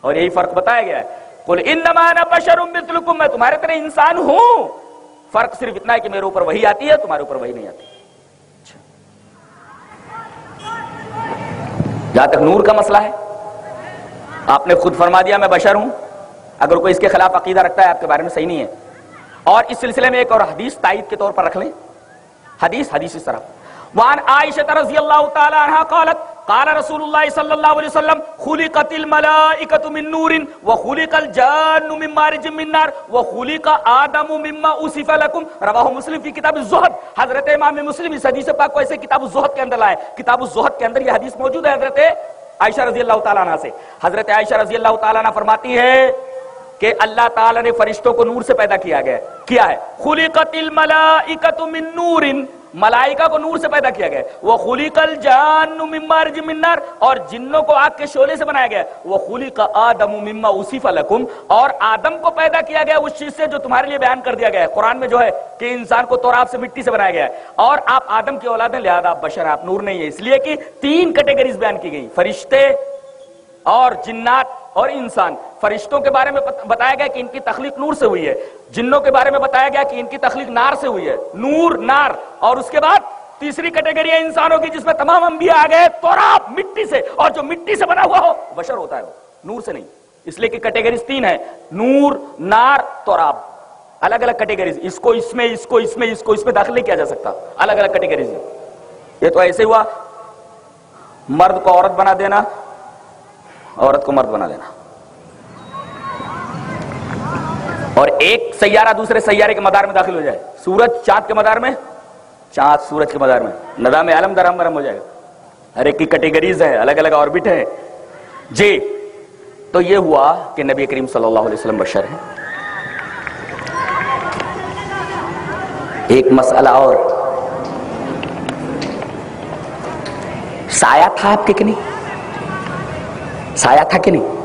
اور یہی فرق بتایا گیا ہے۔ قل انما انا بشر مثلکم میں تمہارے طرح انسان ہوں۔ فرق صرف اتنا ہے کہ میرے اوپر وہی آتی ہے، تمہارے اوپر وہی نہیں آتی۔ اچھا۔ جہاں تک نور کا مسئلہ ہے، آپ نے خود فرما دیا، میں بشر ہوں۔ اگر کوئی اس کے خلاف عقیدہ رکھتا ہے، آپ کے بارے میں صحیح نہیں ہے۔ اور اس سلسلے میں ایک اور حدیث تائید کے طور پر رکھ لیں۔ حدیث حدیث اس طرح۔ وان عائشہ رضی اللہ تعالی عنہ قالت قال رسول اللہ صلی اللہ علیہ وسلم، خلقت الملائکۃ من نور وخلق الجان من مارج من نار وخلق آدم مما اصف لكم. رواہ مسلم فی کتاب الزہد حضرت امام مسلم اس حدیث پاک کو ایسے کتاب الزہد کے اندر لائے. کتاب الزہد کے اندر یہ حدیث موجود ہے حضرت عائشہ رضی اللہ تعالی عنہ سے. حضرت عائشہ رضی اللہ تعالی عنہ فرماتی ہے کہ اللہ تعالی نے فرشتوں کو نور سے پیدا کیا گیا. کیا ہے؟ خلقت الملائکۃ من نور ملائکہ کو نور سے پیدا کیا گیا۔ وہ خلق الجان من مارج من نار، اور جنوں کو آگ کے شعلے سے بنایا گیا۔ وہ خلق آدم مما اصف لکم، اور آدم کو پیدا کیا گیا اس چیز سے جو تمہارے لیے بیان کر دیا گیا ہے۔ قرآن میں جو ہے کہ انسان کو توراب سے مٹی سے بنایا گیا ہے۔ اور آپ آدم کی اولاد ہیں، لہذا آپ بشر آپ نور نہیں ہے اس لیے کہ تین کیٹیگریز بیان کی گئی۔ فرشتے اور جنات اور انسان، فرشتوں کے بارے میں بتایا گیا کہ ان کی تخلیق نور سے ہوئی ہے، جنوں کے بارے میں بتایا گیا کہ ان کی تخلیق نار سے ہوئی ہے، نور، نار، اور اس کے بعد تیسری کیٹیگری ہے انسانوں کی جس میں تمام انبیاء آ گئے توراب مٹی سے، اور جو مٹی سے بنا ہوا ہو بشر ہوتا ہے وہ، نور سے نہیں، اس لیے کہ کیٹیگریز تین ہے نور، نار توراب الگ الگ کیٹیگریز، اس کو اس میں، اس کو اس میں، اس کو اس میں داخل نہیں کیا جا سکتا الگ الگ کیٹیگریز یہ تو ایسے ہوا، مرد کو عورت بنا دینا عورت کو مرد بنا دینا اور ایک سیارہ دوسرے سیارے کے مدار میں داخل ہو جائے۔ سورج چاند کے مدار میں، چاند سورج کے مدار میں۔ ندام عالم درہم برہم ہو جائے۔ گا ہر ایک کی کیٹیگریز ہیں الگ الگ آربٹ ہیں۔ جی تو یہ ہوا کہ نبی کریم صلی اللہ علیہ وسلم بشر ہیں۔ ایک مسئلہ اور۔ سایہ تھا آپ کے کہ نہیں؟ سایہ تھا کہ نہیں۔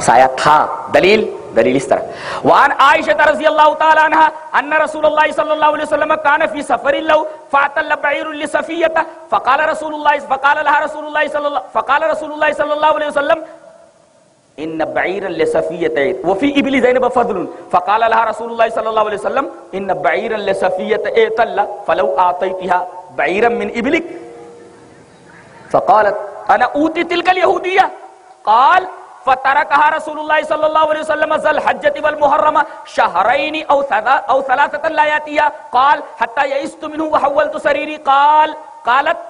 سایہ تھا۔ دلیل؟ دلیل اس طرح۔ وان عائشہ رضی اللہ تعالی عنہ ان رسول اللہ صلی اللہ علیہ وسلم كان في سفر له فاتل بعير لصفيه فقال رسول الله فقال لها رسول الله صلی اللہ فقال رسول الله صلی اللہ علیہ وسلم، ان بعیر لصفیت وفی ابلی زینب فضل۔ فقال لها رسول اللہ صلی اللہ علیہ وسلم، ان بعیر لصفیت ایتل فلو آتیتها بعیرا من ابلک. فقالت، انا اوتی تلک الیہودیہ؟ قال فترکها رسول اللہ صلی اللہ علیہ وسلم ذل حجت والمحرم شہرین او او ثلاثة لا یاتیا قال حتی یئست منه وحولت سریری قال، قالت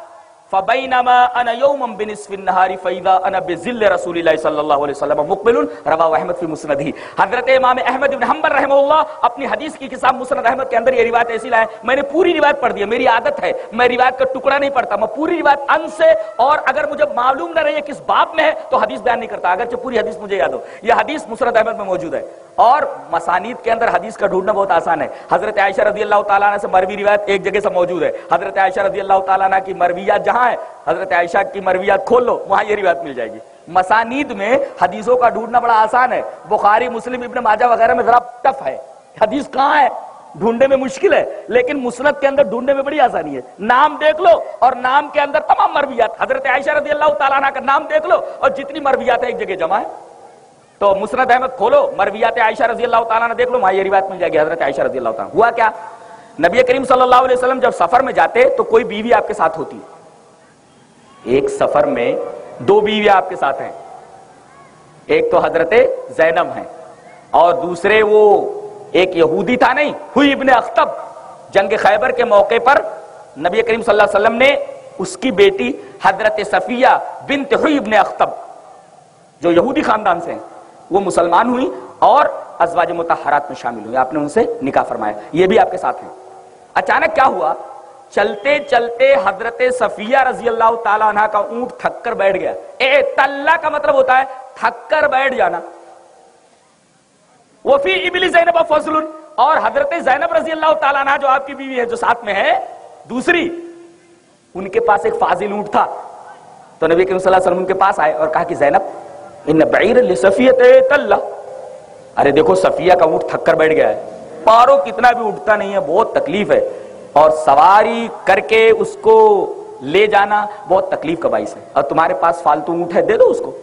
فبینما انا یوما بنصف النهار فاذا انا بذل رسول اللہ صلی اللہ علیہ وسلم مقبل رواه احمد فی مسندہ۔ حضرت امام احمد بن حنبل رحمہ اللہ اپنی حدیث کی کتاب مسند احمد کے اندر یہ روایت ایسی لائے، میں نے پوری روایت پڑھ دی ہے، میری عادت ہے، میں روایت کا ٹکڑا نہیں پڑھتا، میں پوری روایت ان سے، اور اگر مجھے معلوم نہ رہے کس باب میں ہے، تو حدیث بیان نہیں کرتا، اگرچہ پوری حدیث مجھے یاد ہو۔ یہ حدیث مسند احمد میں موجود ہے۔ اور مسانید کے اندر حدیث کا ڈھونڈنا بہت آسان ہے۔ حضرت عائشہ رضی اللہ تعالیٰ عنہ سے مروی روایت ایک جگہ سے موجود ہے۔ حضرت عائشہ رضی اللہ تعالیٰ عنہ کی مرویات جہاں ہے حضرت عائشہ کی مرویات کھول لو، وہاں یہ روایت مل جائے گی۔ مسانید میں حدیثوں کا ڈھونڈنا بڑا آسان ہے۔ بخاری، مسلم، ابن ماجہ وغیرہ میں ذرا ٹف ہے۔ حدیث کہاں ہے؟ ڈھونڈنے میں مشکل ہے، لیکن مسند کے اندر ڈھونڈنے میں بڑی آسانی ہے۔ نام دیکھ لو اور نام کے اندر تمام مرویات۔ حضرت عائشہ رضی اللہ تعالیٰ عنہ کا نام دیکھ لو اور جتنی مرویات ہے ایک جگہ جمع ہے تو مسند احمد کھولو، مرویات عائشہ رضی اللہ تعالیٰ نے دیکھ لو وہاں یہ روایت مل جائے گی، حضرت عائشہ رضی اللہ تعالیٰ ہوا کیا؟ نبی کریم صلی اللہ علیہ وسلم جب سفر میں جاتے تو کوئی بیوی آپ کے ساتھ ہوتی۔ ایک سفر میں دو بیوی آپ کے ساتھ ہیں۔ ایک تو حضرت زینب ہیں، اور دوسرے وہ ایک یہودی تھا نہیں، ہوئی ابن اختب جنگ خیبر کے موقع پر نبی کریم صلی اللہ علیہ وسلم نے اس کی بیٹی حضرت صفیہ بنت ہوئی ابن اختب جو یہودی خاندان سے ہیں۔ وہ مسلمان ہوئی اور ازواج متحرات میں شامل ہوئی آپ نے ان سے نکاح فرمایا۔ یہ بھی آپ کے ساتھ ہیں۔ اچانک کیا ہوا؟ چلتے چلتے حضرت صفیہ رضی اللہ تعالیٰ عنہ کا اونٹ تھک کر بیٹھ گیا۔ اے تلہ کا مطلب ہوتا ہے تھک کر بیٹھ جانا۔ وفی ابلی زینب فضل اور حضرت زینب رضی اللہ تعالیٰ عنہ جو آپ کی بیوی ہے، جو ساتھ میں ہے، دوسری، ان کے پاس ایک فاضل اونٹ تھا۔ تو نبی کریم صلی اللہ علیہ وسلم ان کے پاس آئے اور کہا کہ زینب ان بعیر لصفیت تلہ۔ ارے دیکھو صفیہ کا اونٹ تھک کر بیٹھ گیا ہے۔ پارو کتنا بھی اٹھتا نہیں ہے، بہت تکلیف ہے۔ اور سواری کر کے اس کو لے جانا بہت تکلیف کا باعث ہے۔ اور تمہارے پاس فالتو اونٹ ہے، دے دو اس کو۔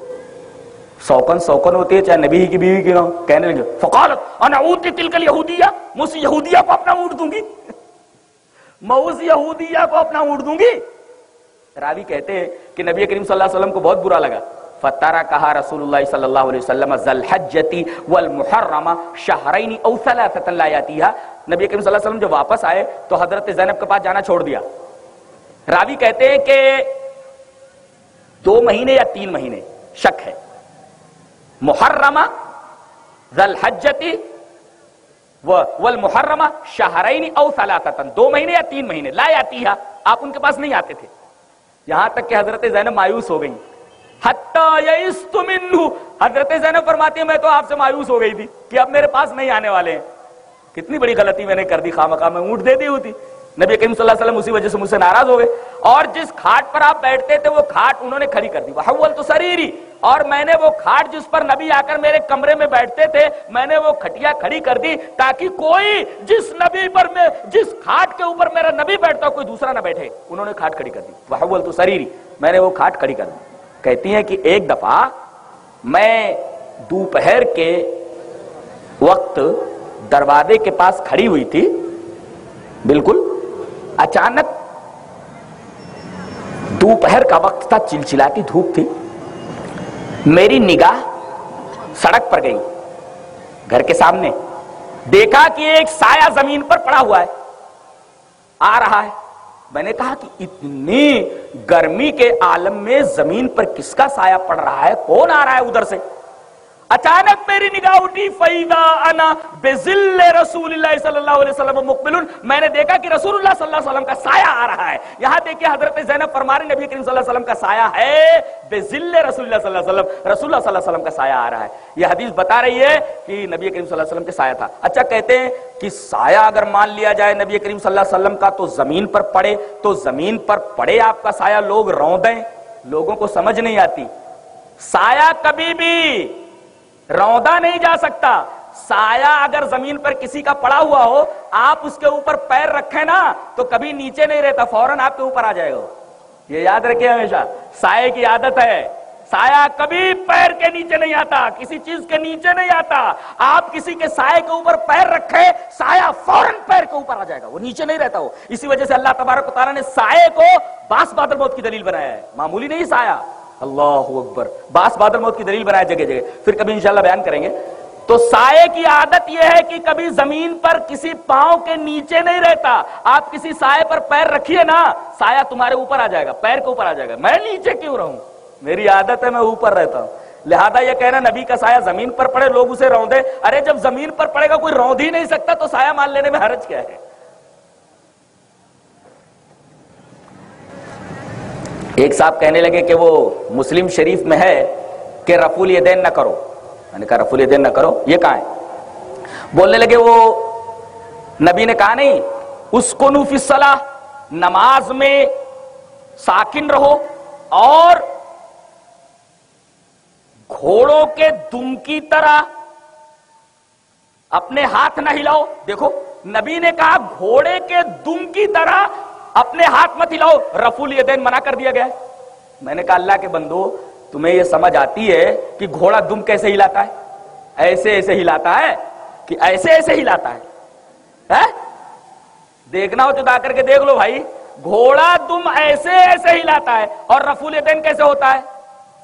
سوکن سوکن ہوتی ہے چاہے نبی کی بیوی کی نہ کہنے لگے، فقالت، انا اوتی تلک الیہودیہ، میں اس یہودیہ کو اپنا اونٹ دوں گی۔ میں اس یہودیہ کو اپنا اونٹ دوں گی۔ راوی کہتے ہیں کہ نبی کریم صلی اللہ علیہ وسلم کو بہت برا لگا۔ فتارا کہا رسول اللہ صلی اللہ علیہ وسلم ذل حجتی والمحرم شہرین او ثلاثت لا یاتیہا نبی کریم صلی اللہ علیہ وسلم جب واپس آئے تو حضرت زینب کے پاس جانا چھوڑ دیا۔ راوی کہتے ہیں کہ دو مہینے یا تین مہینے شک ہے۔ محرمہ ذل حجتی والمحرمہ شہرین او ثلاثت دو مہینے یا تین مہینے، لا یاتیہا آپ ان کے پاس نہیں آتے تھے۔ یہاں تک کہ حضرت زینب مایوس ہو گئی حضرت زینب فرماتی ہے میں تو آپ سے مایوس ہو گئی تھی کہ اب میرے پاس نہیں آنے والے ہیں۔ کتنی بڑی غلطی میں نے کر دی، خواہ میں اونٹ دے دی ہوتی۔ نبی کریم صلی اللہ علیہ وسلم اسی وجہ سے مجھ سے ناراض ہو گئے۔ اور جس کھاٹ پر آپ بیٹھتے تھے، وہ کھاٹ انہوں نے کھڑی کر دی۔ وہ تو سریری اور میں نے وہ کھاٹ جس پر نبی آ کر میرے کمرے میں بیٹھتے تھے، میں نے وہ کھٹیا کھڑی کر دی تاکہ کوئی جس نبی پر میں، جس کھاٹ کے اوپر میرا نبی بیٹھتا، کوئی دوسرا نہ بیٹھے۔ انہوں نے کھاٹ کھڑی کر دی۔ وہ تو سریری میں نے وہ کھاٹ کھڑی کر دی۔ کہتی ہیں کہ ایک دفعہ میں دوپہر کے وقت دروازے کے پاس کھڑی ہوئی تھی، بالکل اچانک دوپہر کا وقت تھا، چلچلاتی دھوپ تھی۔ میری نگاہ سڑک پر گئی، گھر کے سامنے۔ دیکھا کہ ایک سایہ زمین پر پڑا ہوا ہے، آ رہا ہے۔ میں نے کہا کہ اتنی گرمی کے عالم میں زمین پر کس کا سایہ پڑ رہا ہے؟ کون آ رہا ہے ادھر سے؟ اچانک میری نگاہ اٹھی فیدا انا بزل رسول اللہ صلی اللہ علیہ وسلم مقبل، میں نے دیکھا کہ رسول اللہ صلی اللہ علیہ وسلم کا سایہ آ رہا ہے۔ یہاں دیکھیں حضرت زینب فرمارے نبی کریم صلی اللہ علیہ وسلم کا سایہ ہے۔ بزل رسول اللہ صلی اللہ علیہ وسلم رسول اللہ صلی اللہ علیہ وسلم کا سایہ آ رہا ہے۔ یہ حدیث بتا رہی ہے کہ نبی کریم صلی اللہ علیہ وسلم کا سایہ تھا۔ اچھا کہتے ہیں کہ سایہ اگر مان لیا جائے نبی کریم صلی اللہ علیہ وسلم کا، تو زمین پر پڑے۔ تو زمین پر پڑے آپ کا سایہ۔ لوگ روندیں لوگوں کو سمجھ نہیں آتی۔ سایہ کبھی بھی روندا نہیں جا سکتا۔ سایہ اگر زمین پر کسی کا پڑا ہوا ہو، آپ اس کے اوپر پیر رکھیں نا، تو کبھی نیچے نہیں رہتا، فوراً آپ کے اوپر آ جائے گا۔ یہ یاد رکھے ہمیشہ سائے کی عادت ہے۔ سایہ کبھی پیر کے نیچے نہیں آتا، کسی چیز کے نیچے نہیں آتا۔ آپ کسی کے سائے کے اوپر پیر رکھے سایہ فوراً پیر کے اوپر آ جائے گا۔ وہ نیچے نہیں رہتا ہو اسی وجہ سے اللہ تبارک تعالیٰ نے سائے کو باس بادل موت کی دلیل بنایا ہے۔ معمولی نہیں سایہ۔ اللہ اکبر۔ باس بادل موت کی دلیل بنایا جگہ جگہ۔ پھر کبھی انشاءاللہ بیان کریں گے۔ تو سائے کی عادت یہ ہے کہ کبھی زمین پر کسی پاؤں کے نیچے نہیں رہتا۔ آپ کسی سائے پر پیر رکھیے نا، سایہ تمہارے اوپر آ جائے گا، پیر کے اوپر آ جائے گا۔ میں نیچے کیوں رہوں؟ میری عادت ہے میں اوپر رہتا ہوں۔ لہذا یہ کہنا، نبی کا سایہ زمین پر پڑے، لوگ اسے روندے۔ ارے جب زمین پر پڑے گا، کوئی روند ہی نہیں سکتا، تو سایہ مان لینے میں حرج کیا ہے؟ ایک صاحب کہنے لگے کہ وہ مسلم شریف میں ہے کہ رفول یدین نہ کرو۔ میں نے کہا، رفول یدین نہ کرو، یہ کہاں ہے؟ بولنے لگے وہ نبی نے کہا، نہیں اس کو نوفی صلاح نماز میں ساکن رہو اور گھوڑوں کے دم کی طرح اپنے ہاتھ نہ ہلاؤ۔ دیکھو، نبی نے کہا، گھوڑے کے دم کی طرح اپنے ہاتھ مت ہلاؤ، رفول یدین منع کر دیا گیا میں نے کہا، اللہ کے بندو، تمہیں یہ سمجھ آتی ہے کہ گھوڑا دم کیسے ہلاتا ہے؟ ایسے ایسے ہلاتا ہے کہ ایسے ایسے ہلاتا ہے۔ دیکھنا ہو تو جا کر کے دیکھ لو بھائی، گھوڑا دم ایسے ایسے ہلاتا ہے۔ اور رفول دین کیسے ہوتا ہے؟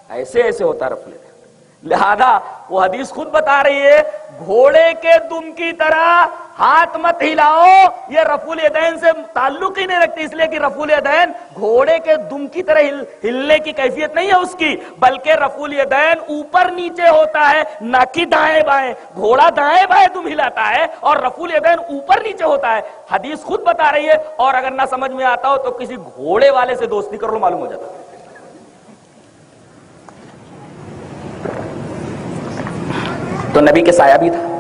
ایسے ایسے ہوتا ہے رفول دین لہذا وہ حدیث خود بتا رہی ہے، گھوڑے کے دم کی طرح ہاتھ مت ہلاؤ، یہ رفول دین سے تعلق ہی نہیں رکھتی، اس لیے کہ رفول دین گھوڑے کے دم کی طرح ہل، ہلنے کی کیفیت نہیں ہے اس کی، بلکہ رفول دین اوپر نیچے ہوتا ہے، نہ کہ دائیں بائیں۔ گھوڑا دائیں بائیں دم ہلاتا ہے اور رفول دین اوپر نیچے ہوتا ہے۔ حدیث خود بتا رہی ہے اور اگر نہ سمجھ میں آتا ہو تو کسی گھوڑے والے سے دوستی کر لو، معلوم ہو جاتا۔ ہے تو نبی کے سایہ بھی تھا۔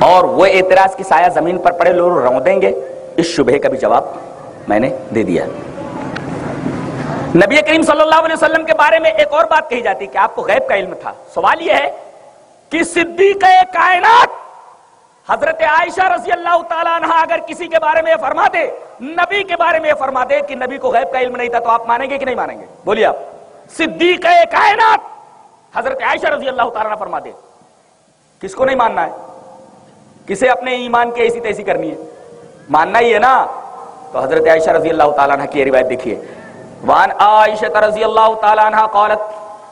اور وہ اعتراض کی سایہ زمین پر پڑے لوگ رو دیں گے۔ اس شبہ کا بھی جواب میں نے دے دیا۔ نبی کریم صلی اللہ علیہ وسلم کے بارے میں ایک اور بات کہی جاتی کہ آپ کو غیب کا علم تھا۔ سوال یہ ہے کہ صدیق کائنات حضرت عائشہ رضی اللہ تعالیٰ عنہ اگر کسی کے بارے میں یہ فرما دے نبی کے بارے میں یہ فرما دے کہ نبی کو غیب کا علم نہیں تھا تو آپ مانیں گے کہ نہیں مانیں گے؟ بولیے آپ۔ صدیق کائنات حضرت عائشہ رضی اللہ تعالیٰ فرما دے کس کو نہیں ماننا ہے؟ کسے اپنے ایمان کے ایسی تیسی کرنی ہے؟ ماننا ہی ہے نا؟ تو حضرت عائشہ رضی اللہ تعالیٰ عنہ کی روایت دیکھیے۔ وان عائشہ رضی اللہ تعالیٰ عنہ قالت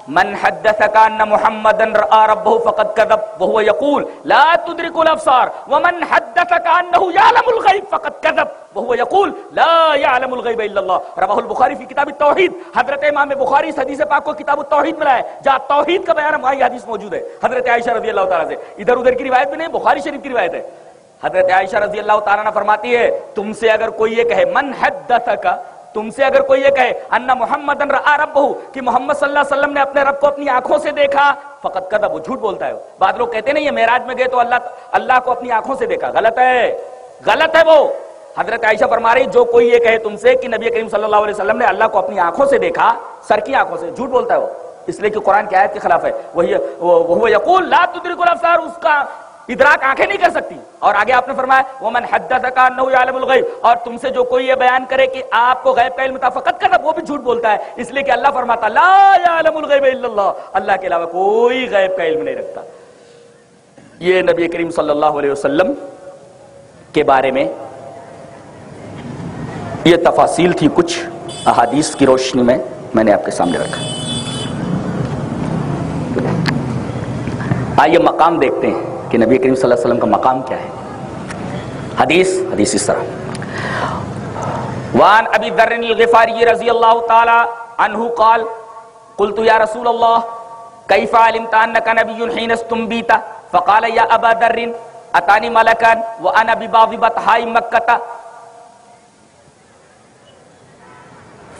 من حدثك ان محمدا راى ربه فقد كذب، وهو يقول، لا تدرك الابصار ومن حدثك انه يعلم الغيب فقد كذب، وهو يقول، لا يعلم الغيب الا الله. رواه البخاري في كتاب التوحيد. حضرت امام بخاری اس حدیث پاک کو کتاب التوحید میں لائے جہاں توحید کا بیان ہے وہاں یہ حدیث موجود ہے. حضرت عائشہ رضی اللہ تعالی سے. ادھر ادھر کی روایت بھی نہیں، بخاری شریف کی روایت ہے. حضرت عائشہ رضی اللہ تعالیٰ نے فرماتی ہے، تم سے اگر کوئی یہ کہے، من حدثك تم سے اگر کوئی یہ کہے ان محمد رب کہ محمد صلی اللہ علیہ وسلم نے اپنے رب کو اپنی آنکھوں سے دیکھا، فقط قدب وہ جھوٹ بولتا ہے بعد لوگ کہتے نہیں یہ معراج میں گئے تو اللہ اللہ کو اپنی آنکھوں سے دیکھا۔ غلط ہے غلط ہے وہ۔ حضرت عائشہ فرما رہی جو کوئی یہ کہے تم سے کہ نبی کریم صلی اللہ علیہ وسلم نے اللہ کو اپنی آنکھوں سے دیکھا، سر کی آنکھوں سے جھوٹ بولتا ہے وہ۔ اس لیے کہ قرآن کی آیت کے خلاف ہے۔ وہی وہ یقول، لا تدرک الابصار اس کا ادراک آنکھیں نہیں کر سکتی۔ اور آگے آپ نے فرمایا، ومن حدثك انه يعلم الغيب۔ اور تم سے جو کوئی یہ بیان کرے کہ آپ کو غیب کا علم تھا، فقط کرنا، وہ بھی جھوٹ بولتا ہے۔ اس لیے کہ اللہ فرماتا لا يعلم الغيب الا اللہ اللہ کے علاوہ کوئی غیب کا علم نہیں رکھتا۔ یہ نبی کریم صلی اللہ علیہ وسلم کے بارے میں یہ تفاصیل تھی، کچھ احادیث کی روشنی میں میں نے آپ کے سامنے رکھا۔ آئیے مقام دیکھتے ہیں۔ کہ نبی کریم صلی اللہ علیہ وسلم کا مقام کیا ہے؟ حدیث حدیث اس طرح۔ وان ابی ذر الغفاری رضی اللہ تعالی عنہ قال، قلت یا رسول اللہ، کیف علمت انک نبی حين استنبیت؟ فقال، یا ابا ذر، اتانی ملکا وانا بباب بطحاء مکہ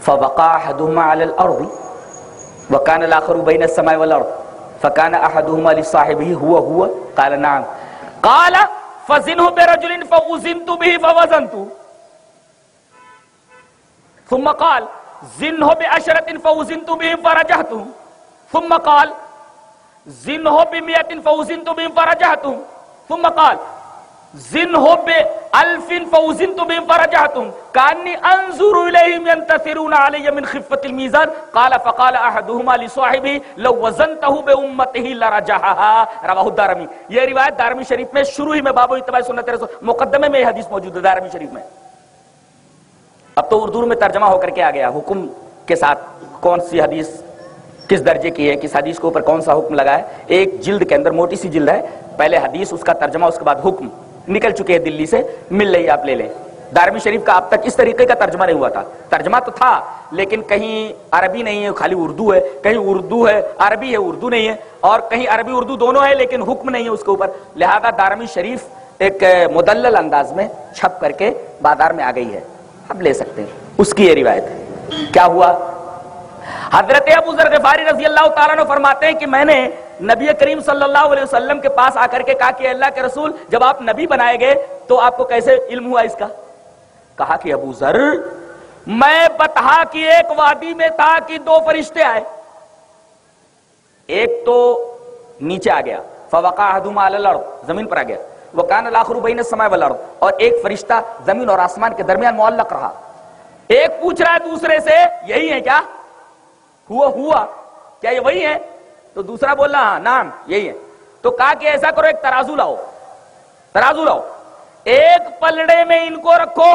فوقع احدهما على الارض وكان الاخر بين السماء والارض فكان احدهما لصاحبه هو هو قال نعم. قال، فزنه برجل فوزنت به فوزنت. ثم قال، زنه بعشرة فوزنت به فرجحت. ثم قال، زنه بمئة فوزنت به فرجحت. ثم قال زن ہو بے الفن فوزن تو بے فرجاتم کانی انظر الیہم ینتصرون علی من خفت المیزان. قال فقال احدهما لصاحبه لو وزنته بامته لرجحها رواه الدارمی. یہ روایت دارمی شریف میں شروع ہی میں باب اتباع سنت رسول مقدمے میں یہ حدیث موجود ہے دارمی شریف میں. اب تو اردو میں ترجمہ ہو کر کے آ گیا. حکم کے ساتھ کون سی حدیث کس درجے کی ہے؟ کس حدیث کے اوپر کون سا حکم لگا ہے؟ ایک جلد کے اندر موٹی سی جلد ہے. پہلے حدیث، اس کا ترجمہ، اس کے بعد حکم. نکل چکے ہیں دلی سے، مل رہی آپ لے لیں۔ دارمی شریف کا اب تک اس طریقے کا ترجمہ نہیں ہوا تھا۔ ترجمہ تو تھا، لیکن کہیں عربی نہیں ہے، خالی اردو ہے۔ کہیں اردو ہے، عربی ہے، اردو نہیں ہے۔ اور کہیں عربی اردو دونوں ہے لیکن حکم نہیں ہے اس کے اوپر۔ لہذا دارمی شریف ایک مدلل انداز میں چھپ کر کے بازار میں آ گئی ہے۔ اب لے سکتے ہیں۔ اس کی یہ روایت ہے۔ کیا ہوا؟ حضرت ابو ذر غفاری رضی اللہ تعالیٰ نے فرماتے ہیں کہ میں نے نبی کریم صلی اللہ علیہ وسلم کے پاس آ کر کے کہا کہ اللہ کے رسول، جب آپ نبی بنائے گئے تو آپ کو کیسے علم ہوا اس کا؟ کہا کہ ابو ذر، میں بتہا کی ایک وادی میں تھا کہ دو فرشتے آئے۔ ایک تو نیچے آ گیا۔ فوقا حدما الارض، زمین پر آ گیا۔ وہ کان الاخر بین السماء والارض۔ اور ایک فرشتہ زمین اور آسمان کے درمیان معلق رہا۔ ایک پوچھ رہا ہے دوسرے سے، یہی ہے کیا؟ ہوا ہوا۔ کیا یہ وہی ہے؟ تو دوسرا بول رہا ہاں نام یہی ہے۔ تو کہا کہ ایسا کرو، ایک ترازو لاؤ۔ ترازو لاؤ۔ ایک پلڑے میں ان کو رکھو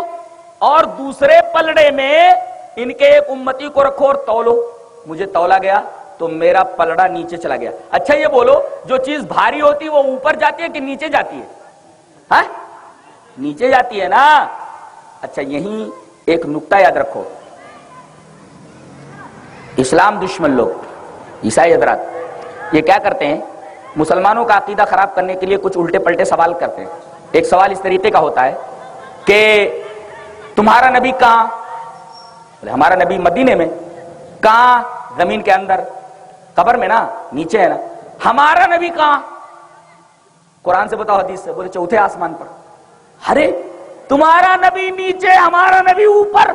اور دوسرے پلڑے میں ان کے ایک امتی کو رکھو اور تولو۔ مجھے تولا گیا تو میرا پلڑا نیچے چلا گیا۔ اچھا یہ بولو، جو چیز بھاری ہوتی ہے وہ اوپر جاتی ہے کہ نیچے جاتی ہے؟ ہاں؟ نیچے جاتی ہے نا؟ اچھا یہیں ایک نکتہ یاد رکھو۔ اسلام دشمن لوگ، عیسائی حضرات۔ یہ کیا کرتے ہیں؟ مسلمانوں کا عقیدہ خراب کرنے کے لیے کچھ الٹے پلٹے سوال کرتے ہیں۔ ایک سوال اس طریقے کا ہوتا ہے کہ تمہارا نبی کہاں؟ ہمارا نبی مدینے میں۔ کہاں؟ زمین کے اندر۔ قبر میں نا، نیچے ہے نا۔ ہمارا نبی کہاں؟ قرآن سے بتاؤ، حدیث سے۔ بولے، چوتھے آسمان پر۔ ارے، تمہارا نبی نیچے، ہمارا نبی اوپر۔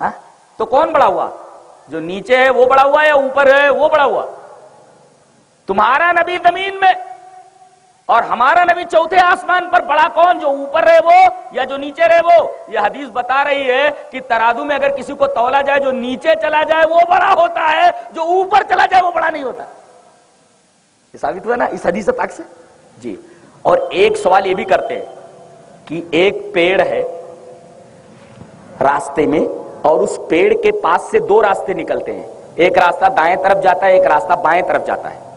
ہاں؟ تو کون بڑا ہوا؟ جو نیچے ہے، وہ بڑا ہوا یا اوپر ہے، وہ بڑا ہوا؟ تمہارا نبی زمین میں اور ہمارا نبی چوتھے آسمان پر بڑا کون جو اوپر رہے وہ یا جو نیچے رہے وہ؟ یہ حدیث بتا رہی ہے کہ ترادو میں اگر کسی کو تولا جائے جو نیچے چلا جائے وہ بڑا ہوتا ہے، جو اوپر چلا جائے وہ بڑا نہیں ہوتا۔ یہ ثابت ہوا نا اس حدیث پاک سے؟ جی۔ اور ایک سوال یہ بھی کرتے ہیں کہ ایک پیڑ ہے راستے میں اور اس پیڑ کے پاس سے دو راستے نکلتے ہیں۔ ایک راستہ دائیں طرف جاتا ہے، ایک راستہ بائیں طرف جاتا ہے۔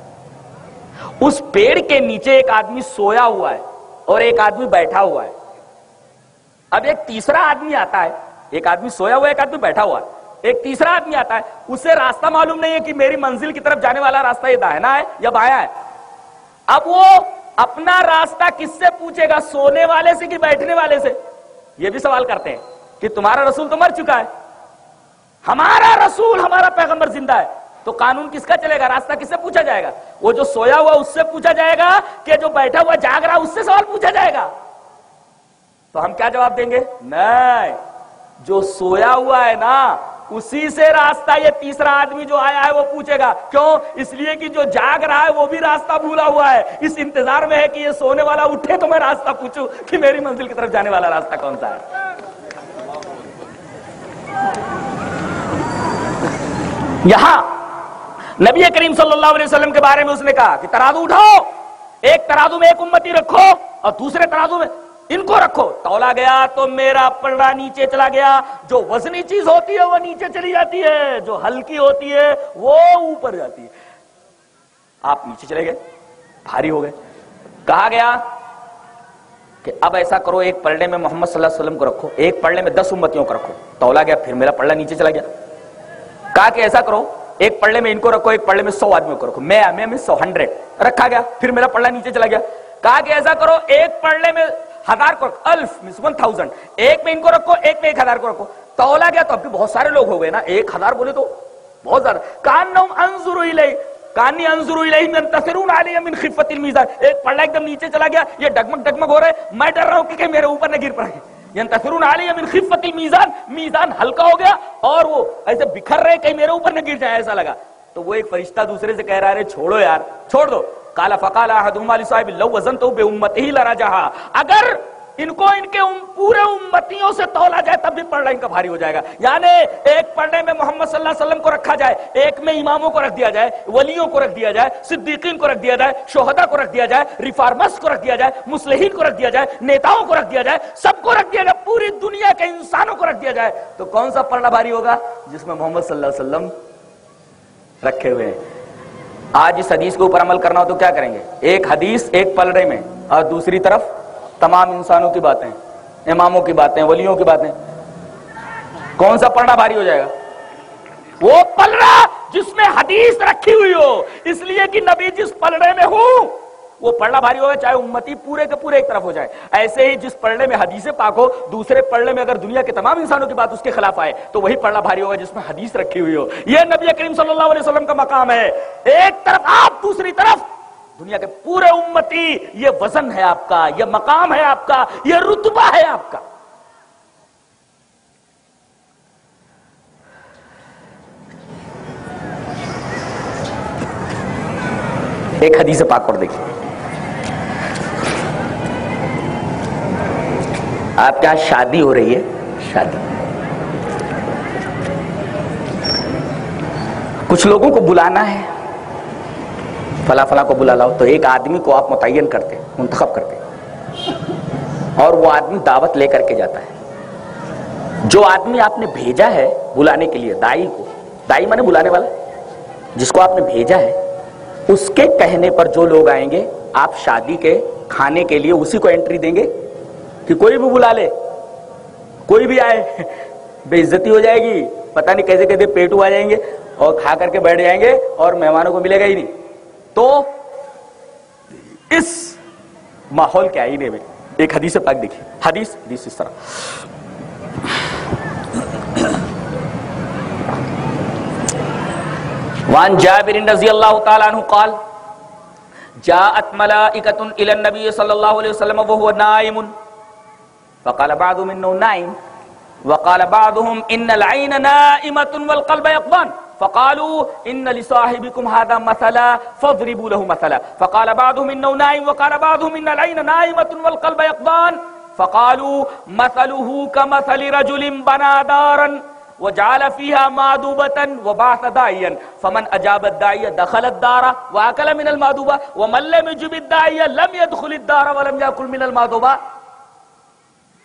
اس پیڑ کے نیچے ایک آدمی سویا ہوا ہے اور ایک آدمی بیٹھا ہوا ہے۔ اب ایک تیسرا آدمی آتا ہے۔ ایک آدمی سویا ہوا ہے، ایک آدمی بیٹھا ہوا ہے۔ ایک تیسرا آدمی آتا ہے۔ اسے راستہ معلوم نہیں ہے کہ میری منزل کی طرف جانے والا راستہ یہ دائنا ہے یا بایا ہے۔ اب وہ اپنا راستہ کس سے پوچھے گا؟ سونے والے سے کہ بیٹھنے والے سے؟ یہ بھی سوال کرتے ہیں کہ تمہارا رسول تو مر چکا ہے۔ ہمارا رسول ہمارا پیغمبر زندہ ہے۔ تو قانون کس کا چلے گا؟ راستہ کس سے پوچھا جائے گا؟ وہ جو سویا ہوا اس سے پوچھا جائے گا کہ جو بیٹھا ہوا جاگ رہا اس سے سوال پوچھا جائے گا۔ تو ہم کیا جواب دیں گے؟ نہیں۔ جو سویا ہوا ہے نا، اسی سے راستہ، یہ تیسرا آدمی جو آیا ہے وہ پوچھے گا، کیوں؟ اس لیے کہ جو جاگ رہا ہے وہ بھی راستہ بھولا ہوا ہے۔ اس انتظار میں ہے کہ یہ سونے والا اٹھے تو میں راستہ پوچھوں کہ میری منزل کی طرف جانے والا راستہ کون سا ہے۔ یہاں نبی کریم صلی اللہ علیہ وسلم کے بارے میں اس نے کہا کہ ترازو اٹھاؤ، ایک ترازو میں ایک امتی رکھو اور دوسرے ترازو میں ان کو رکھو۔ تولا گیا تو میرا پلڑا نیچے چلا گیا۔ جو وزنی چیز ہوتی ہے وہ نیچے چلی جاتی ہے، جو ہلکی ہوتی ہے وہ اوپر جاتی ہے۔ آپ نیچے چلے گئے، بھاری ہو گئے۔ کہا گیا کہ اب ایسا کرو، ایک پلڑے میں محمد صلی اللہ علیہ وسلم کو رکھو، ایک پلڑے میں دس امتیوں کو رکھو۔ تولا گیا، پھر میرا پلڑا نیچے چلا گیا۔ کہا کہ ایسا کرو ایک پلڑے میں ان کو رکھو، ایک پلڑے میں سو آدمیوں کو رکھو۔ میں میں میں سو، ہنڈریڈ۔ رکھا گیا، پھر میرا پلڑا نیچے چلا گیا۔ کہا کہ ایسا کرو، ایک پلڑے میں ہزار کو رکھو الف ون تھاؤزینڈ ایک میں ان کو رکھو، ایک میں ایک ہزار کو رکھو۔ تولا گیا، تو اب بھی بہت سارے لوگ ہو گئے نا۔ ایک ہزار بولے تو بہت زیادہ۔ کان انظر الیہ۔ کانی انظر الیہ من تصرون علی من خفت المیزان ایک پلڑا ایک دم نیچے چلا گیا، یہ ڈگمگ ڈگمگ ہو رہا ہے۔ میں ڈر رہا ہوں کہ میرے اوپر نہ گر پڑے۔ ینتصرون علی من خفت المیزان میزان ہلکا ہو گیا اور وہ ایسے بکھر رہے کہیں میرے اوپر نہ گر جائے، ایسا لگا۔ تو وہ ایک فرشتہ دوسرے سے کہہ رہا ہے چھوڑو یار، چھوڑ دو۔ کالا فقال احدهما لصاحب لو وزنته بامته لرجها۔ اگر ان کو ان کے پورے امتیوں سے تولا جائے تب بھی پڑھنا ان کا بھاری ہو جائے گا۔ یعنی ایک پڑھنے میں محمد صلی اللہ علیہ وسلم کو رکھا جائے، ایک میں اماموں کو رکھ دیا جائے، ولیوں کو رکھ دیا جائے، صدیقین کو رکھ دیا جائے شہدہ کو رکھ دیا جائے، ریفارمس کو رکھ دیا جائے، مسلحین کو رکھ دیا جائے، نیتاؤں کو رکھ دیا جائے، سب کو رکھ دیا جائے، پوری دنیا کے انسانوں کو رکھ دیا جائے۔ تو کون سا پڑھنا بھاری ہوگا؟ جس میں محمد صلی اللہ علیہ وسلم رکھے ہوئے ہیں۔ آج اس حدیث کے اوپر عمل کرنا ہو تو کیا کریں گے؟ ایک حدیث ایک پلڑے میں، اور دوسری طرف تمام انسانوں کی باتیں، اماموں کی باتیں، ولیوں کی باتیں۔ کون سا پڑھنا بھاری ہو جائے گا؟ وہ پلڑا جس میں حدیث رکھی ہوئی ہو، اس لیے کہ نبی جس پلڑے میں ہوں وہ پڑھنا بھاری ہوگا چاہے امتی پورے کے پورے ایک طرف ہو جائے۔ ایسے ہی جس پڑھنے میں حدیث پاک ہو، دوسرے پڑھنے میں اگر دنیا کے تمام انسانوں کی بات اس کے خلاف آئے، تو وہی پڑھنا بھاری ہوگا جس میں حدیث رکھی ہوئی ہو۔ یہ نبی کریم صلی اللہ علیہ وسلم کا مقام ہے۔ ایک طرف آپ، دوسری طرف دنیا کے پورے امتی، یہ وزن ہے آپ کا، یہ مقام ہے آپ کا، یہ رتبہ ہے آپ کا۔ ایک حدیث پاک اور دیکھیے۔ آپ کے یہاں شادی ہو رہی ہے؟ شادی۔ کچھ لوگوں کو بلانا ہے۔ فلا فلا کو بلا لاؤ تو ایک آدمی کو آپ متعین کرتے منتخب کرتے اور وہ آدمی دعوت لے کر کے جاتا ہے۔ جو آدمی آپ نے بھیجا ہے بلانے کے لیے، دائی کو، دائی میں نے بلانے والا، جس کو آپ نے بھیجا ہے، اس کے کہنے پر جو لوگ آئیں گے، آپ شادی کے کھانے کے لیے اسی کو انٹری دیں گے کہ کوئی بھی بلا لے۔ کوئی بھی آئے، بے عزتی ہو جائے گی۔ پتہ نہیں کیسے کیسے پیٹو آ جائیں گے اور کھا کر کے بیٹھ جائیں گے اور مہمانوں کو ملے گا ہی نہیں۔ تو اس ماحول کے آئینے میں ایک حدیث پاک دیکھیے حدیث حدیث اس طرح۔ وان جابر رضی اللہ تعالی عنہ قال، جاءت ملائکۃ الی النبی صلی اللہ علیہ وسلم وهو نائم۔ فقال بعضهم انه نائم، وقال بعضهم ان العين نائمة والقلب يقظان فقالوا ان لصاحبكم هذا مثلا فاضربوا له مثلا. فقال بعضهم انه نائم وقال بعضهم ان العين نائمة والقلب يقظان فقالوا مثله كمثل رجل بنى دارا وجعل فيها مادوبة وبعث داعيا. فمن أجاب الداعية دخل الدار وأكل من المادوبة ومن لم يجب الداعية لم يدخل الدار ولم يأكل من المادوبة.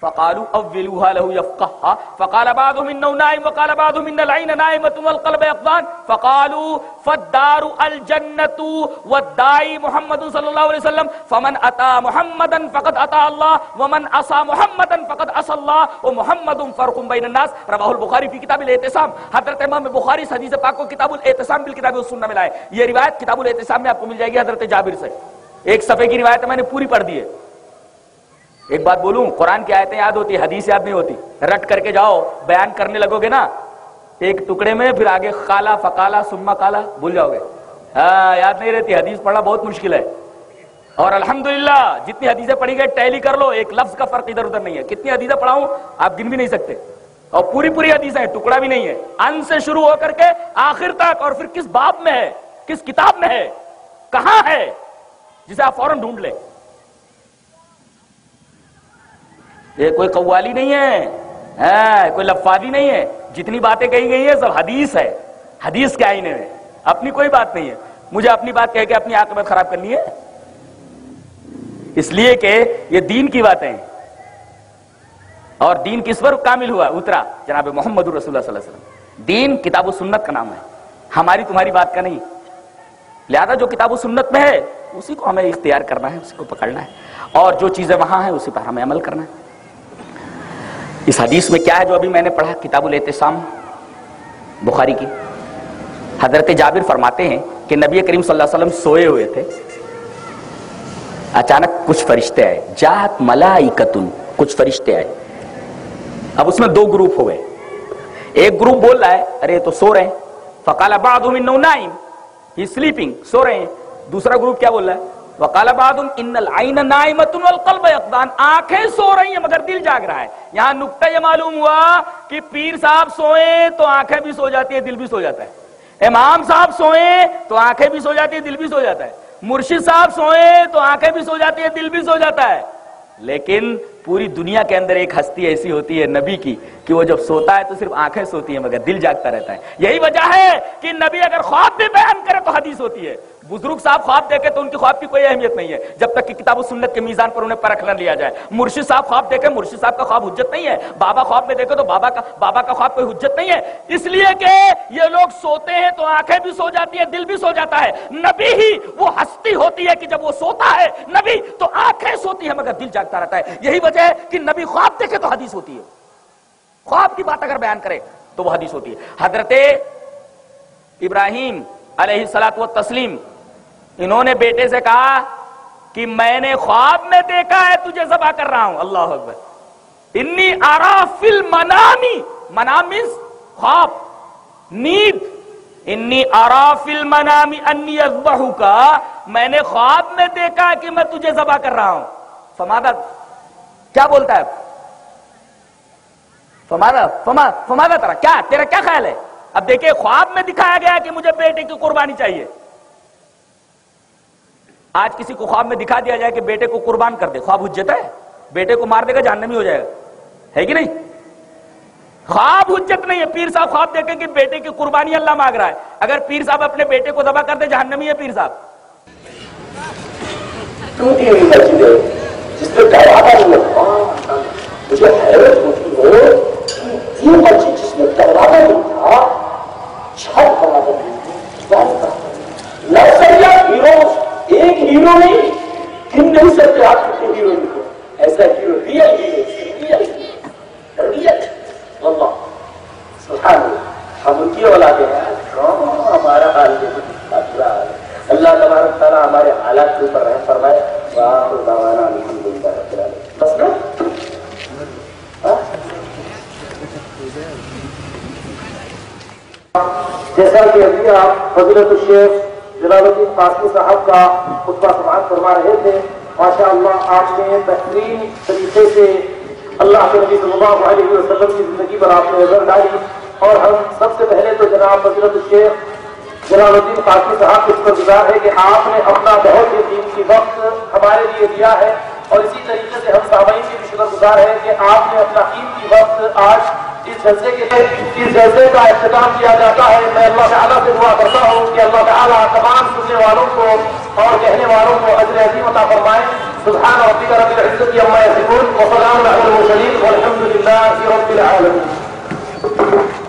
فقالوا اولوها له يفقهها. فقال بعضهم انه نائم وقال بعضهم ان العين نائمه والقلب يقظان فقالوا فالدار الجنه والداعي محمد صلى الله عليه وسلم. فمن اتى محمدا فقد اتى الله، ومن عصى محمدا فقد عصى الله. ومحمد فرق بين الناس. رواه البخاري في كتاب الاعتصام. حضرت امام بخاری اس حدیث پاک کو کتاب الاعتصام بالکتاب والسنہ میں لائے. یہ روایت کتاب الاعتصام میں آپ کو مل جائے گی حضرت جابر سے. ایک صفحے کی روایت میں نے پوری پڑھ دی ہے. ایک بات بولوں، قرآن کی آیتیں یاد ہوتی، حدیث یاد نہیں ہوتی۔ رٹ کر کے جاؤ، بیان کرنے لگو گے نا۔ ایک ٹکڑے میں، پھر آگے کالا فکالا سما کالا بھول جاؤ گے۔ ہاں یاد نہیں رہتی، حدیث پڑھنا بہت مشکل ہے۔ اور الحمدللہ، جتنی حدیثیں پڑھی گئے ٹیلی کر لو، ایک لفظ کا فرق ادھر ادھر نہیں ہے۔ کتنی حدیثیں پڑھاؤں، آپ گن بھی نہیں سکتے۔ اور پوری پوری حدیثیں، ٹکڑا بھی نہیں ہے۔ ان سے شروع ہو کر کے آخر تک، اور پھر کس باب میں ہے، کس کتاب میں ہے، کہاں ہے، جسے آپ فوراً ڈھونڈ لیں۔ یہ کوئی قوالی نہیں ہے۔ کوئی لفاظی نہیں ہے۔ جتنی باتیں کہی گئی ہیں، سب حدیث ہے۔ حدیث کے آئینے میں۔ اپنی کوئی بات نہیں ہے۔ مجھے اپنی بات کہہ کے اپنی عاقبت خراب کرنی ہے؟ اس لیے کہ یہ دین کی باتیں۔ اور دین کس پر کامل ہوا؟ اترا جناب محمد رسول اللہ صلی اللہ علیہ وسلم۔ دین کتاب و سنت کا نام ہے۔ ہماری تمہاری بات کا نہیں۔ لہذا جو کتاب و سنت میں ہے، اسی کو ہمیں اختیار کرنا ہے، اسی کو پکڑنا ہے۔ اور جو چیزیں وہاں ہیں، اسی پر ہمیں عمل کرنا ہے۔ اس حدیث میں کیا ہے جو ابھی میں نے پڑھا کتاب الاعتصام بخاری کی؟ حضرت جابر فرماتے ہیں کہ نبی کریم صلی اللہ علیہ وسلم سوئے ہوئے تھے۔ اچانک کچھ فرشتے آئے۔ جات ملائکتن، کچھ فرشتے آئے۔ اب اس میں دو گروپ ہوئے۔ ایک گروپ بول رہا ہے، ارے تو سو رہے ہیں۔ فقال بعضهم نائم، ہی سلیپنگ سو رہے ہیں۔ دوسرا گروپ کیا بول رہا ہے؟ وقال بعضهم ان العين نائمه والقلب يقظان آنکھیں سو رہی ہیں مگر دل جاگ رہا ہے. یہاں نقطہ یہ معلوم ہوا کہ پیر صاحب سوئیں تو آنکھیں بھی سو جاتی ہے دل بھی سو جاتا ہے۔ امام صاحب سوئیں تو آنکھیں بھی سو جاتی ہے دل بھی سو جاتا ہے۔ مرشد صاحب سوئے تو آنکھیں بھی سو جاتی ہے دل بھی سو جاتا ہے۔ لیکن پوری دنیا کے اندر ایک ہستی ایسی ہوتی ہے نبی کی کہ وہ جب سوتا ہے تو صرف آنکھیں سوتی ہیں، مگر دل جاگتا رہتا ہے۔ یہی وجہ ہے کہ نبی اگر خواب بھی بیان کرے تو حدیث ہوتی ہے۔ بزرگ صاحب خواب دیکھے تو ان کی خواب کی کوئی اہمیت نہیں ہے۔ جب تک کہ کتاب و سنت کے میزان پر انہیں پرکھ نہ لیا جائے۔ مرشد صاحب خواب دیکھے، مرشد صاحب کا خواب حجت نہیں ہے۔ بابا خواب میں دیکھے تو بابا کا بابا کا خواب کوئی حجت نہیں ہے۔ اس لیے کہ یہ لوگ سوتے ہیں تو آنکھیں بھی سو جاتی ہیں، دل بھی سو جاتا ہے۔ نبی ہی وہ ہستی ہوتی ہے کہ جب وہ سوتا ہے، نبی تو آنکھیں سوتی ہے مگر دل جاگتا رہتا ہے۔ یہی وجہ ہے کہ نبی خواب دیکھے تو حدیث ہوتی ہے۔ خواب کی بات اگر بیان کرے تو وہ حدیث ہوتی ہے۔ حضرت ابراہیم علیہ السلاط و تسلیم انہوں نے بیٹے سے کہا کہ میں نے خواب میں دیکھا ہے، تجھے ذبح کر رہا ہوں۔ اللہ اکبر۔ انی منامی منام خواب۔ نیند انی آرافل منامی انی اذبحو کا میں نے خواب میں دیکھا ہے کہ میں تجھے ذبح کر رہا ہوں۔ فمادا۔ کیا بولتا ہے؟ فمادا۔ فما فمادا ترا۔ کیا تیرا کیا خیال ہے؟ اب دیکھیں خواب میں دکھایا گیا کہ مجھے بیٹے کی قربانی چاہیے۔ آج کسی کو خواب میں دکھا دیا جائے کہ بیٹے کو قربان کر دے، خواب حجت ہے؟ بیٹے کو مار دے گا جاننے میں ہو جائے گا۔ ہے کہ نہیں؟ خواب حجت نہیں ہے۔ پیر صاحب خواب دیکھیں کہ بیٹے کی قربانی اللہ مانگ رہا ہے۔ اگر پیر صاحب اپنے بیٹے کو دبا کر دے، جہنمی ہے پیر صاحب۔ ٹوٹی ہوئی مسجد جس میں دروازہ نہیں مجھے حیرت ہوتی ہے۔ کہ یہ مسجد جس میں دروازہ نہیں تھا چھت بنا کر دی تھی نرسریا ہیروز ایک ہیرو نہیں گن نہیں سکتے آپ کتنے ہیروئن کو ایسا hero real hero real real Allah سبحان اللہ ہم ان کی اولادیں ہیں۔ ہاں، ہمارا حال یہ ہے۔ اللہ تبارک تعالیٰ ہمارے حالات کے اوپر رحم فرمائے۔ وآخر دعوانا الحمد الحمدللہ رب العالمین۔ بس نا؟ ہاں؟ جیسا کہ ابھی آپ فضیلت الشیخ جلال الدین قاسمی صاحب کا خطبہ سماعت فرما رہے تھے۔ ماشاء اللہ آپ نے بہترین طریقے سے اللہ کے نبی صلی اللہ علیہ وسلم کی زندگی پر آپ نے نظر ڈالی۔ اور ہم سب سے پہلے تو جناب حضرت الشیخ جلال الدین قاسمی صاحب کے شکر گزار ہے کہ آپ نے اپنا بہت ہی قیمتی وقت ہمارے لیے دیا ہے۔ اور اسی طریقے سے ہم سامعین کے بھی شکر گزار ہیں کہ آپ نے اپنا قیمتی وقت آج اس جلسے کے لیے اس جلسے کا اختتام کیا جاتا ہے، میں اللہ تعالیٰ سے دعا کرتا ہوں کہ اللہ تعالیٰ تمام سننے والوں کو اور کہنے والوں کو اجر عظیم عطا فرمائے۔ سبحان ربک رب العزت عما یصفون، وسلام علی المرسلین والحمد للہ رب العالمین۔